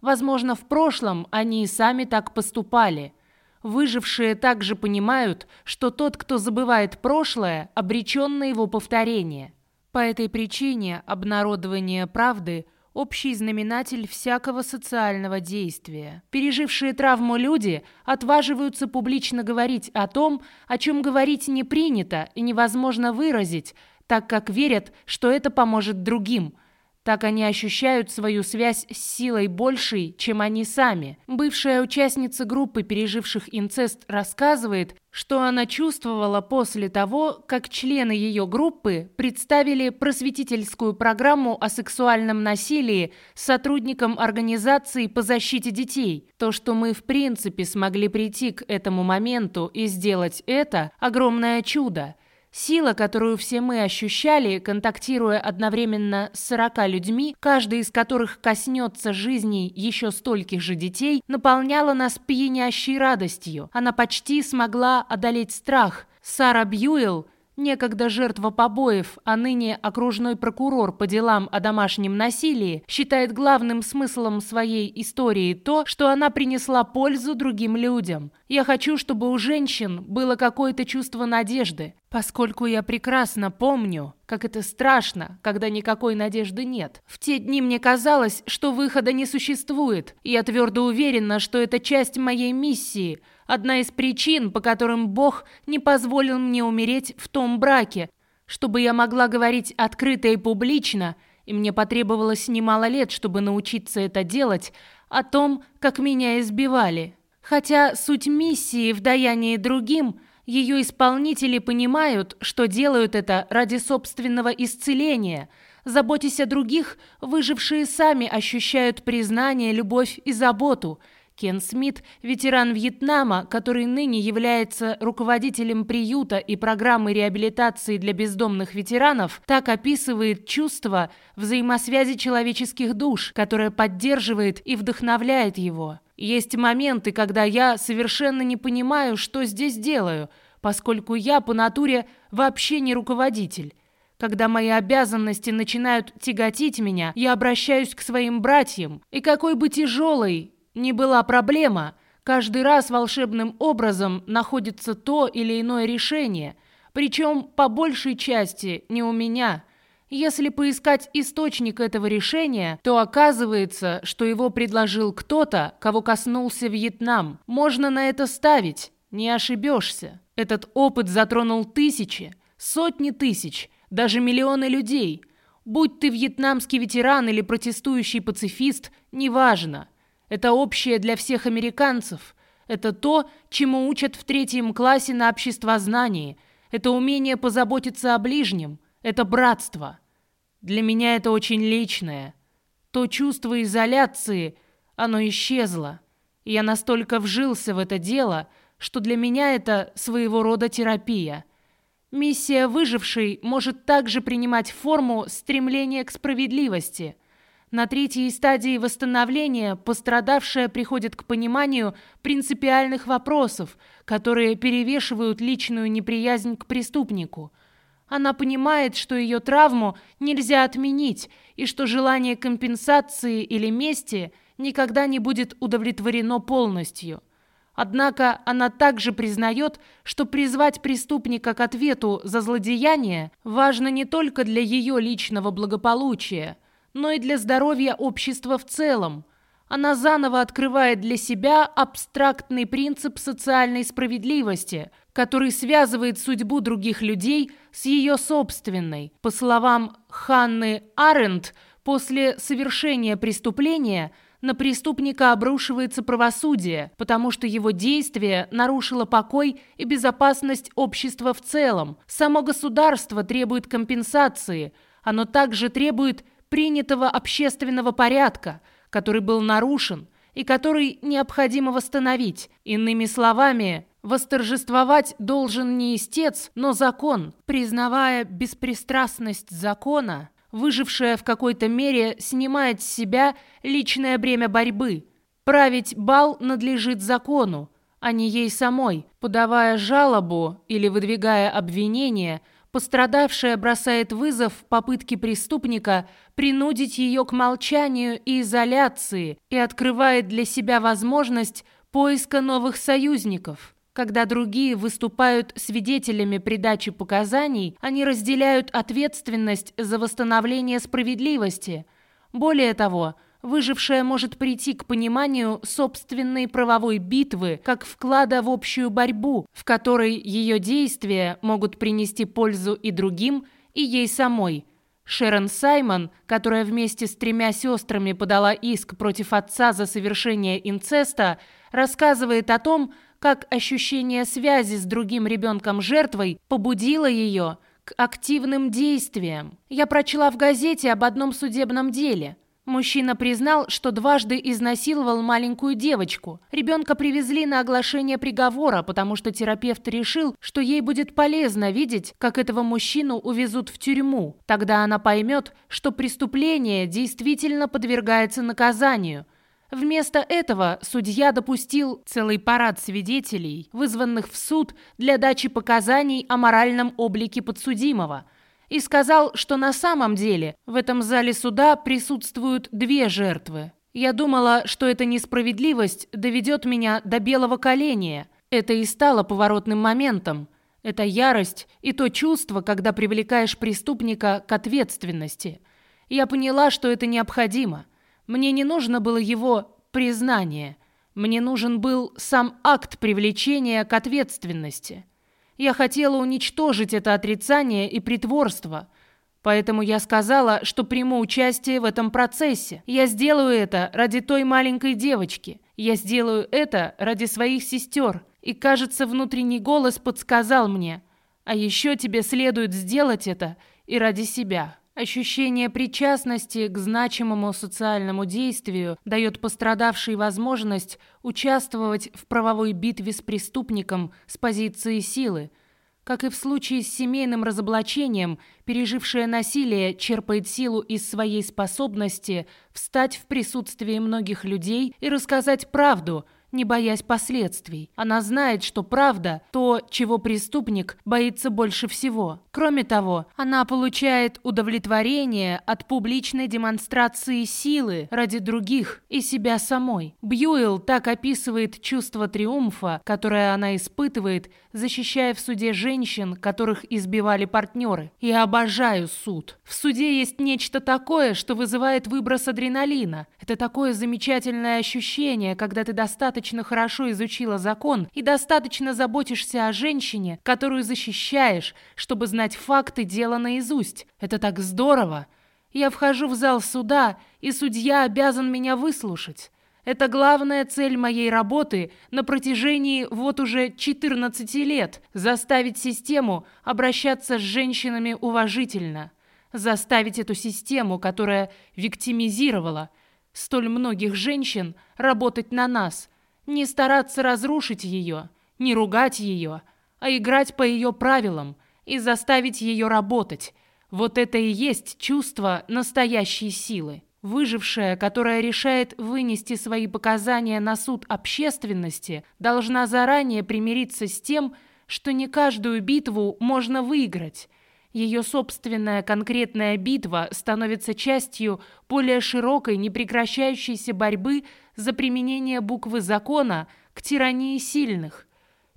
Возможно, в прошлом они и сами так поступали. Выжившие также понимают, что тот, кто забывает прошлое, обречен на его повторение. По этой причине обнародование правды – общий знаменатель всякого социального действия. Пережившие травму люди отваживаются публично говорить о том, о чем говорить не принято и невозможно выразить – так как верят, что это поможет другим – так они ощущают свою связь с силой большей, чем они сами. Бывшая участница группы, переживших инцест, рассказывает, что она чувствовала после того, как члены ее группы представили просветительскую программу о сексуальном насилии сотрудникам организации по защите детей. То, что мы в принципе смогли прийти к этому моменту и сделать это – огромное чудо – Сила, которую все мы ощущали, контактируя одновременно с 40 людьми, каждый из которых коснется жизни еще стольких же детей, наполняла нас пьянящей радостью. Она почти смогла одолеть страх. Сара Бьюэлл Некогда жертва побоев, а ныне окружной прокурор по делам о домашнем насилии, считает главным смыслом своей истории то, что она принесла пользу другим людям. Я хочу, чтобы у женщин было какое-то чувство надежды, поскольку я прекрасно помню, как это страшно, когда никакой надежды нет. В те дни мне казалось, что выхода не существует, я твердо уверена, что это часть моей миссии – Одна из причин, по которым Бог не позволил мне умереть в том браке, чтобы я могла говорить открыто и публично, и мне потребовалось немало лет, чтобы научиться это делать, о том, как меня избивали. Хотя суть миссии в даянии другим, ее исполнители понимают, что делают это ради собственного исцеления. Заботясь о других, выжившие сами ощущают признание, любовь и заботу – Кен Смит, ветеран Вьетнама, который ныне является руководителем приюта и программы реабилитации для бездомных ветеранов, так описывает чувство взаимосвязи человеческих душ, которое поддерживает и вдохновляет его. Есть моменты, когда я совершенно не понимаю, что здесь делаю, поскольку я по натуре вообще не руководитель. Когда мои обязанности начинают тяготить меня, я обращаюсь к своим братьям, и какой бы тяжелой не была проблема. Каждый раз волшебным образом находится то или иное решение, причем по большей части не у меня. Если поискать источник этого решения, то оказывается, что его предложил кто-то, кого коснулся Вьетнам. Можно на это ставить, не ошибешься. Этот опыт затронул тысячи, сотни тысяч, даже миллионы людей. Будь ты вьетнамский ветеран или протестующий пацифист, неважно – это общее для всех американцев. Это то, чему учат в третьем классе на обществознании. Это умение позаботиться о ближнем. Это братство. Для меня это очень личное. То чувство изоляции, оно исчезло. Я настолько вжился в это дело, что для меня это своего рода терапия. Миссия выжившей может также принимать форму стремления к справедливости – на третьей стадии восстановления пострадавшая приходит к пониманию принципиальных вопросов, которые перевешивают личную неприязнь к преступнику. Она понимает, что ее травму нельзя отменить и что желание компенсации или мести никогда не будет удовлетворено полностью. Однако она также признает, что призвать преступника к ответу за злодеяние важно не только для ее личного благополучия – но и для здоровья общества в целом. Она заново открывает для себя абстрактный принцип социальной справедливости, который связывает судьбу других людей с ее собственной. По словам Ханны Аренд, после совершения преступления на преступника обрушивается правосудие, потому что его действие нарушило покой и безопасность общества в целом. Само государство требует компенсации, оно также требует принятого общественного порядка, который был нарушен и который необходимо восстановить. Иными словами, восторжествовать должен не истец, но закон, признавая беспристрастность закона, выжившая в какой-то мере снимает с себя личное бремя борьбы. Править бал надлежит закону, а не ей самой, подавая жалобу или выдвигая обвинение – Пострадавшая бросает вызов попытке преступника принудить ее к молчанию и изоляции и открывает для себя возможность поиска новых союзников. Когда другие выступают свидетелями при показаний, они разделяют ответственность за восстановление справедливости. Более того, выжившая может прийти к пониманию собственной правовой битвы как вклада в общую борьбу, в которой ее действия могут принести пользу и другим, и ей самой. Шерон Саймон, которая вместе с тремя сестрами подала иск против отца за совершение инцеста, рассказывает о том, как ощущение связи с другим ребенком-жертвой побудило ее к активным действиям. Я прочла в газете об одном судебном деле – Мужчина признал, что дважды изнасиловал маленькую девочку. Ребенка привезли на оглашение приговора, потому что терапевт решил, что ей будет полезно видеть, как этого мужчину увезут в тюрьму. Тогда она поймет, что преступление действительно подвергается наказанию. Вместо этого судья допустил целый парад свидетелей, вызванных в суд для дачи показаний о моральном облике подсудимого – и сказал, что на самом деле в этом зале суда присутствуют две жертвы. Я думала, что эта несправедливость доведет меня до белого коленя. Это и стало поворотным моментом. Это ярость и то чувство, когда привлекаешь преступника к ответственности. Я поняла, что это необходимо. Мне не нужно было его признание. Мне нужен был сам акт привлечения к ответственности. Я хотела уничтожить это отрицание и притворство. Поэтому я сказала, что приму участие в этом процессе. Я сделаю это ради той маленькой девочки. Я сделаю это ради своих сестер. И, кажется, внутренний голос подсказал мне. А еще тебе следует сделать это и ради себя. Ощущение причастности к значимому социальному действию дает пострадавшей возможность участвовать в правовой битве с преступником с позиции силы. Как и в случае с семейным разоблачением, пережившее насилие черпает силу из своей способности встать в присутствии многих людей и рассказать правду – не боясь последствий. Она знает, что правда – то, чего преступник боится больше всего. Кроме того, она получает удовлетворение от публичной демонстрации силы ради других и себя самой. Бьюэлл так описывает чувство триумфа, которое она испытывает, защищая в суде женщин, которых избивали партнеры. «Я обожаю суд. В суде есть нечто такое, что вызывает выброс адреналина. Это такое замечательное ощущение, когда ты достаточно достаточно хорошо изучила закон и достаточно заботишься о женщине, которую защищаешь, чтобы знать факты дела наизусть. Это так здорово. Я вхожу в зал суда, и судья обязан меня выслушать. Это главная цель моей работы на протяжении вот уже 14 лет – заставить систему обращаться с женщинами уважительно. Заставить эту систему, которая виктимизировала столь многих женщин, работать на нас – не стараться разрушить ее, не ругать ее, а играть по ее правилам и заставить ее работать. Вот это и есть чувство настоящей силы. Выжившая, которая решает вынести свои показания на суд общественности, должна заранее примириться с тем, что не каждую битву можно выиграть. Ее собственная конкретная битва становится частью более широкой, непрекращающейся борьбы за применение буквы закона к тирании сильных.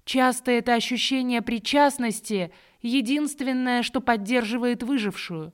Часто это ощущение причастности – единственное, что поддерживает выжившую.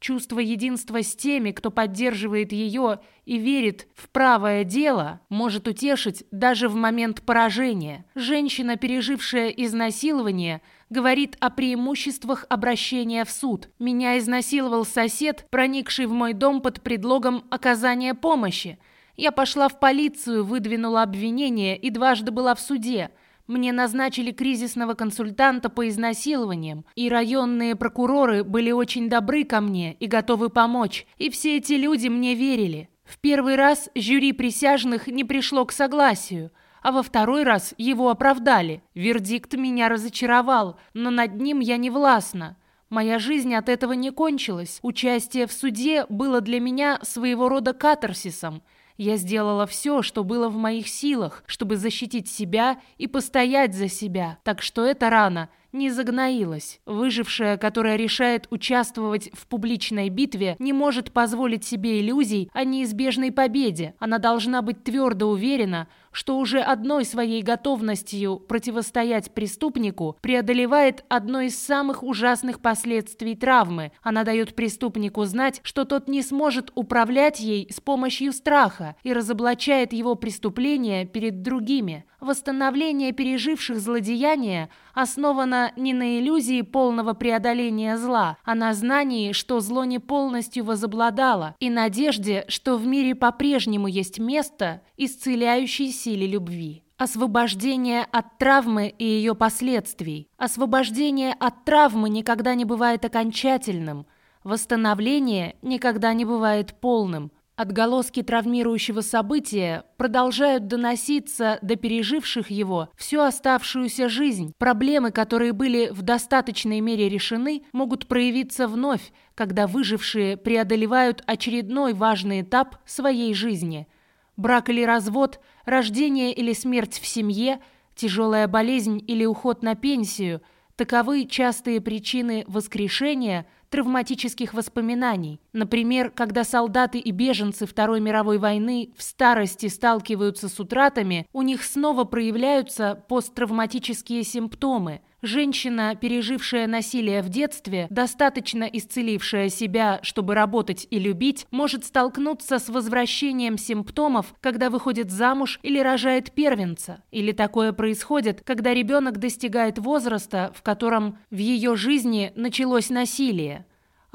Чувство единства с теми, кто поддерживает ее и верит в правое дело, может утешить даже в момент поражения. Женщина, пережившая изнасилование, говорит о преимуществах обращения в суд. Меня изнасиловал сосед, проникший в мой дом под предлогом оказания помощи. Я пошла в полицию, выдвинула обвинение и дважды была в суде. Мне назначили кризисного консультанта по изнасилованиям, и районные прокуроры были очень добры ко мне и готовы помочь, и все эти люди мне верили. В первый раз жюри присяжных не пришло к согласию, а во второй раз его оправдали. Вердикт меня разочаровал, но над ним я не властна. Моя жизнь от этого не кончилась. Участие в суде было для меня своего рода катарсисом – я сделала все, что было в моих силах, чтобы защитить себя и постоять за себя, так что эта рана не загноилась. Выжившая, которая решает участвовать в публичной битве, не может позволить себе иллюзий о неизбежной победе. Она должна быть твердо уверена, что уже одной своей готовностью противостоять преступнику преодолевает одно из самых ужасных последствий травмы. Она дает преступнику знать, что тот не сможет управлять ей с помощью страха и разоблачает его преступления перед другими. Восстановление переживших злодеяния основано не на иллюзии полного преодоления зла, а на знании, что зло не полностью возобладало, и надежде, что в мире по-прежнему есть место исцеляющей силе любви. Освобождение от травмы и ее последствий. Освобождение от травмы никогда не бывает окончательным. Восстановление никогда не бывает полным. Отголоски травмирующего события продолжают доноситься до переживших его всю оставшуюся жизнь. Проблемы, которые были в достаточной мере решены, могут проявиться вновь, когда выжившие преодолевают очередной важный этап своей жизни. Брак или развод, рождение или смерть в семье, тяжелая болезнь или уход на пенсию – таковы частые причины воскрешения – травматических воспоминаний. Например, когда солдаты и беженцы Второй мировой войны в старости сталкиваются с утратами, у них снова проявляются посттравматические симптомы. Женщина, пережившая насилие в детстве, достаточно исцелившая себя, чтобы работать и любить, может столкнуться с возвращением симптомов, когда выходит замуж или рожает первенца. Или такое происходит, когда ребенок достигает возраста, в котором в ее жизни началось насилие.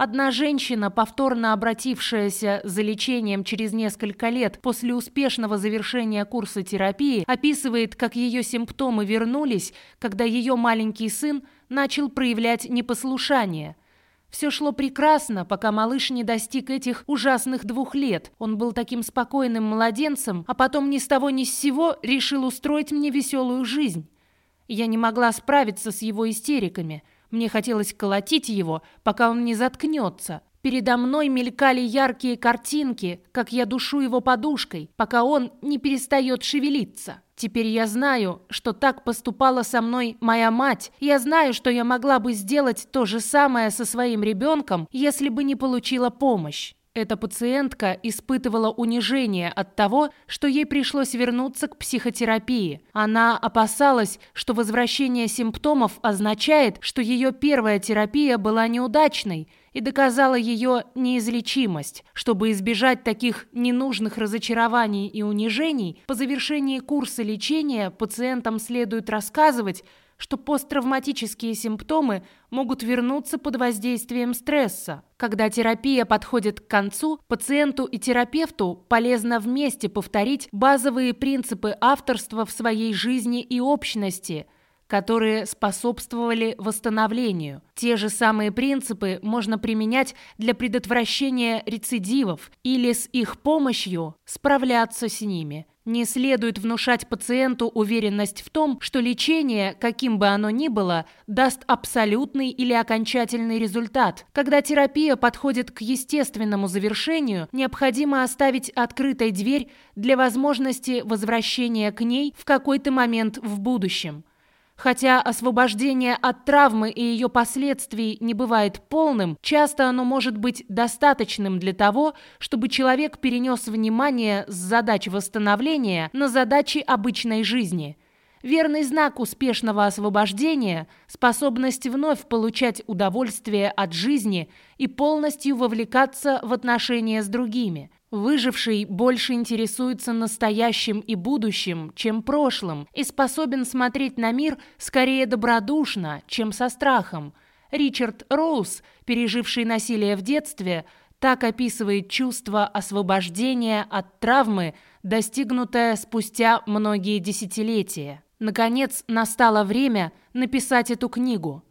Одна женщина, повторно обратившаяся за лечением через несколько лет после успешного завершения курса терапии, описывает, как ее симптомы вернулись, когда ее маленький сын начал проявлять непослушание. Все шло прекрасно, пока малыш не достиг этих ужасных двух лет. Он был таким спокойным младенцем, а потом ни с того ни с сего решил устроить мне веселую жизнь. Я не могла справиться с его истериками – мне хотелось колотить его, пока он не заткнется. Передо мной мелькали яркие картинки, как я душу его подушкой, пока он не перестает шевелиться. Теперь я знаю, что так поступала со мной моя мать. Я знаю, что я могла бы сделать то же самое со своим ребенком, если бы не получила помощь. Эта пациентка испытывала унижение от того, что ей пришлось вернуться к психотерапии. Она опасалась, что возвращение симптомов означает, что ее первая терапия была неудачной и доказала ее неизлечимость. Чтобы избежать таких ненужных разочарований и унижений, по завершении курса лечения пациентам следует рассказывать, что посттравматические симптомы могут вернуться под воздействием стресса. Когда терапия подходит к концу, пациенту и терапевту полезно вместе повторить базовые принципы авторства в своей жизни и общности – которые способствовали восстановлению. Те же самые принципы можно применять для предотвращения рецидивов или с их помощью справляться с ними. Не следует внушать пациенту уверенность в том, что лечение, каким бы оно ни было, даст абсолютный или окончательный результат. Когда терапия подходит к естественному завершению, необходимо оставить открытой дверь для возможности возвращения к ней в какой-то момент в будущем. Хотя освобождение от травмы и ее последствий не бывает полным, часто оно может быть достаточным для того, чтобы человек перенес внимание с задач восстановления на задачи обычной жизни. Верный знак успешного освобождения – способность вновь получать удовольствие от жизни и полностью вовлекаться в отношения с другими – Выживший больше интересуется настоящим и будущим, чем прошлым, и способен смотреть на мир скорее добродушно, чем со страхом. Ричард Роуз, переживший насилие в детстве, так описывает чувство освобождения от травмы, достигнутое спустя многие десятилетия. Наконец, настало время написать эту книгу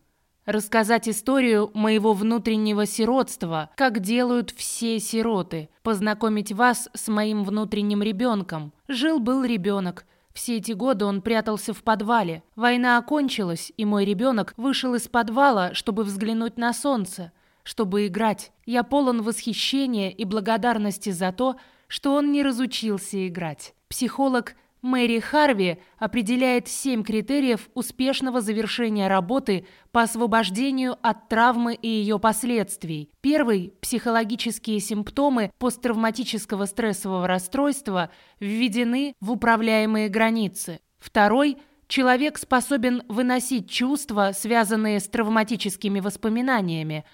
рассказать историю моего внутреннего сиротства, как делают все сироты, познакомить вас с моим внутренним ребенком. Жил-был ребенок. Все эти годы он прятался в подвале. Война окончилась, и мой ребенок вышел из подвала, чтобы взглянуть на солнце, чтобы играть. Я полон восхищения и благодарности за то, что он не разучился играть. Психолог Мэри Харви определяет семь критериев успешного завершения работы по освобождению от травмы и ее последствий. Первый – психологические симптомы посттравматического стрессового расстройства введены в управляемые границы. Второй – человек способен выносить чувства, связанные с травматическими воспоминаниями.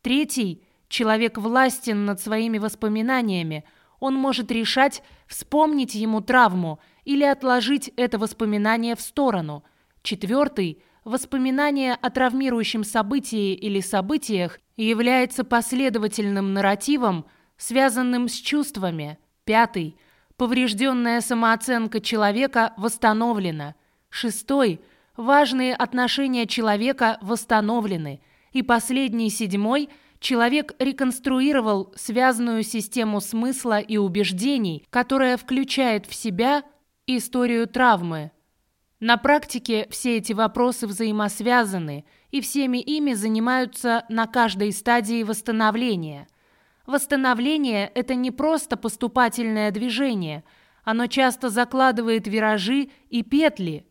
Третий – человек властен над своими воспоминаниями. Он может решать, вспомнить ему травму – или отложить это воспоминание в сторону. Четвертый – воспоминание о травмирующем событии или событиях является последовательным нарративом, связанным с чувствами. Пятый – поврежденная самооценка человека восстановлена. Шестой – важные отношения человека восстановлены. И последний, седьмой – человек реконструировал связанную систему смысла и убеждений, которая включает в себя историю травмы. На практике все эти вопросы взаимосвязаны, и всеми ими занимаются на каждой стадии восстановления. Восстановление – это не просто поступательное движение, оно часто закладывает виражи и петли.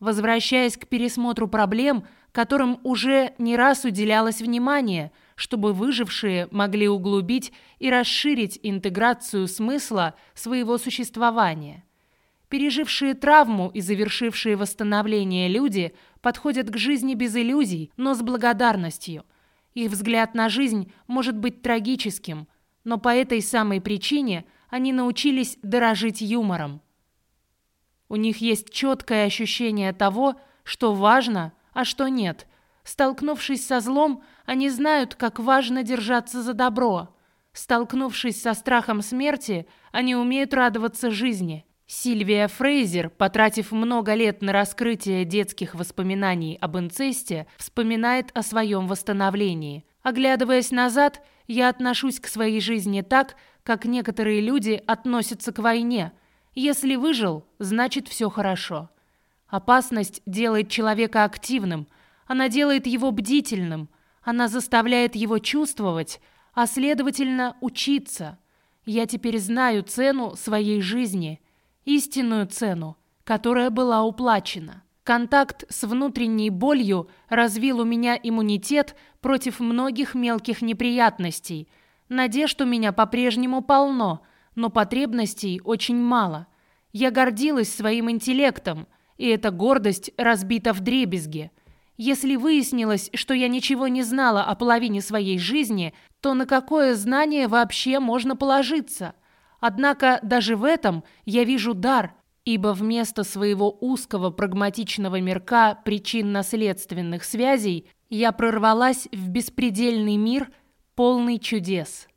Возвращаясь к пересмотру проблем, которым уже не раз уделялось внимание, чтобы выжившие могли углубить и расширить интеграцию смысла своего существования – Пережившие травму и завершившие восстановление люди подходят к жизни без иллюзий, но с благодарностью. Их взгляд на жизнь может быть трагическим, но по этой самой причине они научились дорожить юмором. У них есть четкое ощущение того, что важно, а что нет. Столкнувшись со злом, они знают, как важно держаться за добро. Столкнувшись со страхом смерти, они умеют радоваться жизни – Сильвия Фрейзер, потратив много лет на раскрытие детских воспоминаний об инцесте, вспоминает о своем восстановлении. Оглядываясь назад, я отношусь к своей жизни так, как некоторые люди относятся к войне. Если выжил, значит все хорошо. Опасность делает человека активным, она делает его бдительным, она заставляет его чувствовать, а следовательно учиться. Я теперь знаю цену своей жизни – истинную цену, которая была уплачена. Контакт с внутренней болью развил у меня иммунитет против многих мелких неприятностей. Надежд у меня по-прежнему полно, но потребностей очень мало. Я гордилась своим интеллектом, и эта гордость разбита в дребезги. Если выяснилось, что я ничего не знала о половине своей жизни, то на какое знание вообще можно положиться? Однако даже в этом я вижу дар, ибо вместо своего узкого прагматичного мирка причинно-следственных связей я прорвалась в беспредельный мир, полный чудес.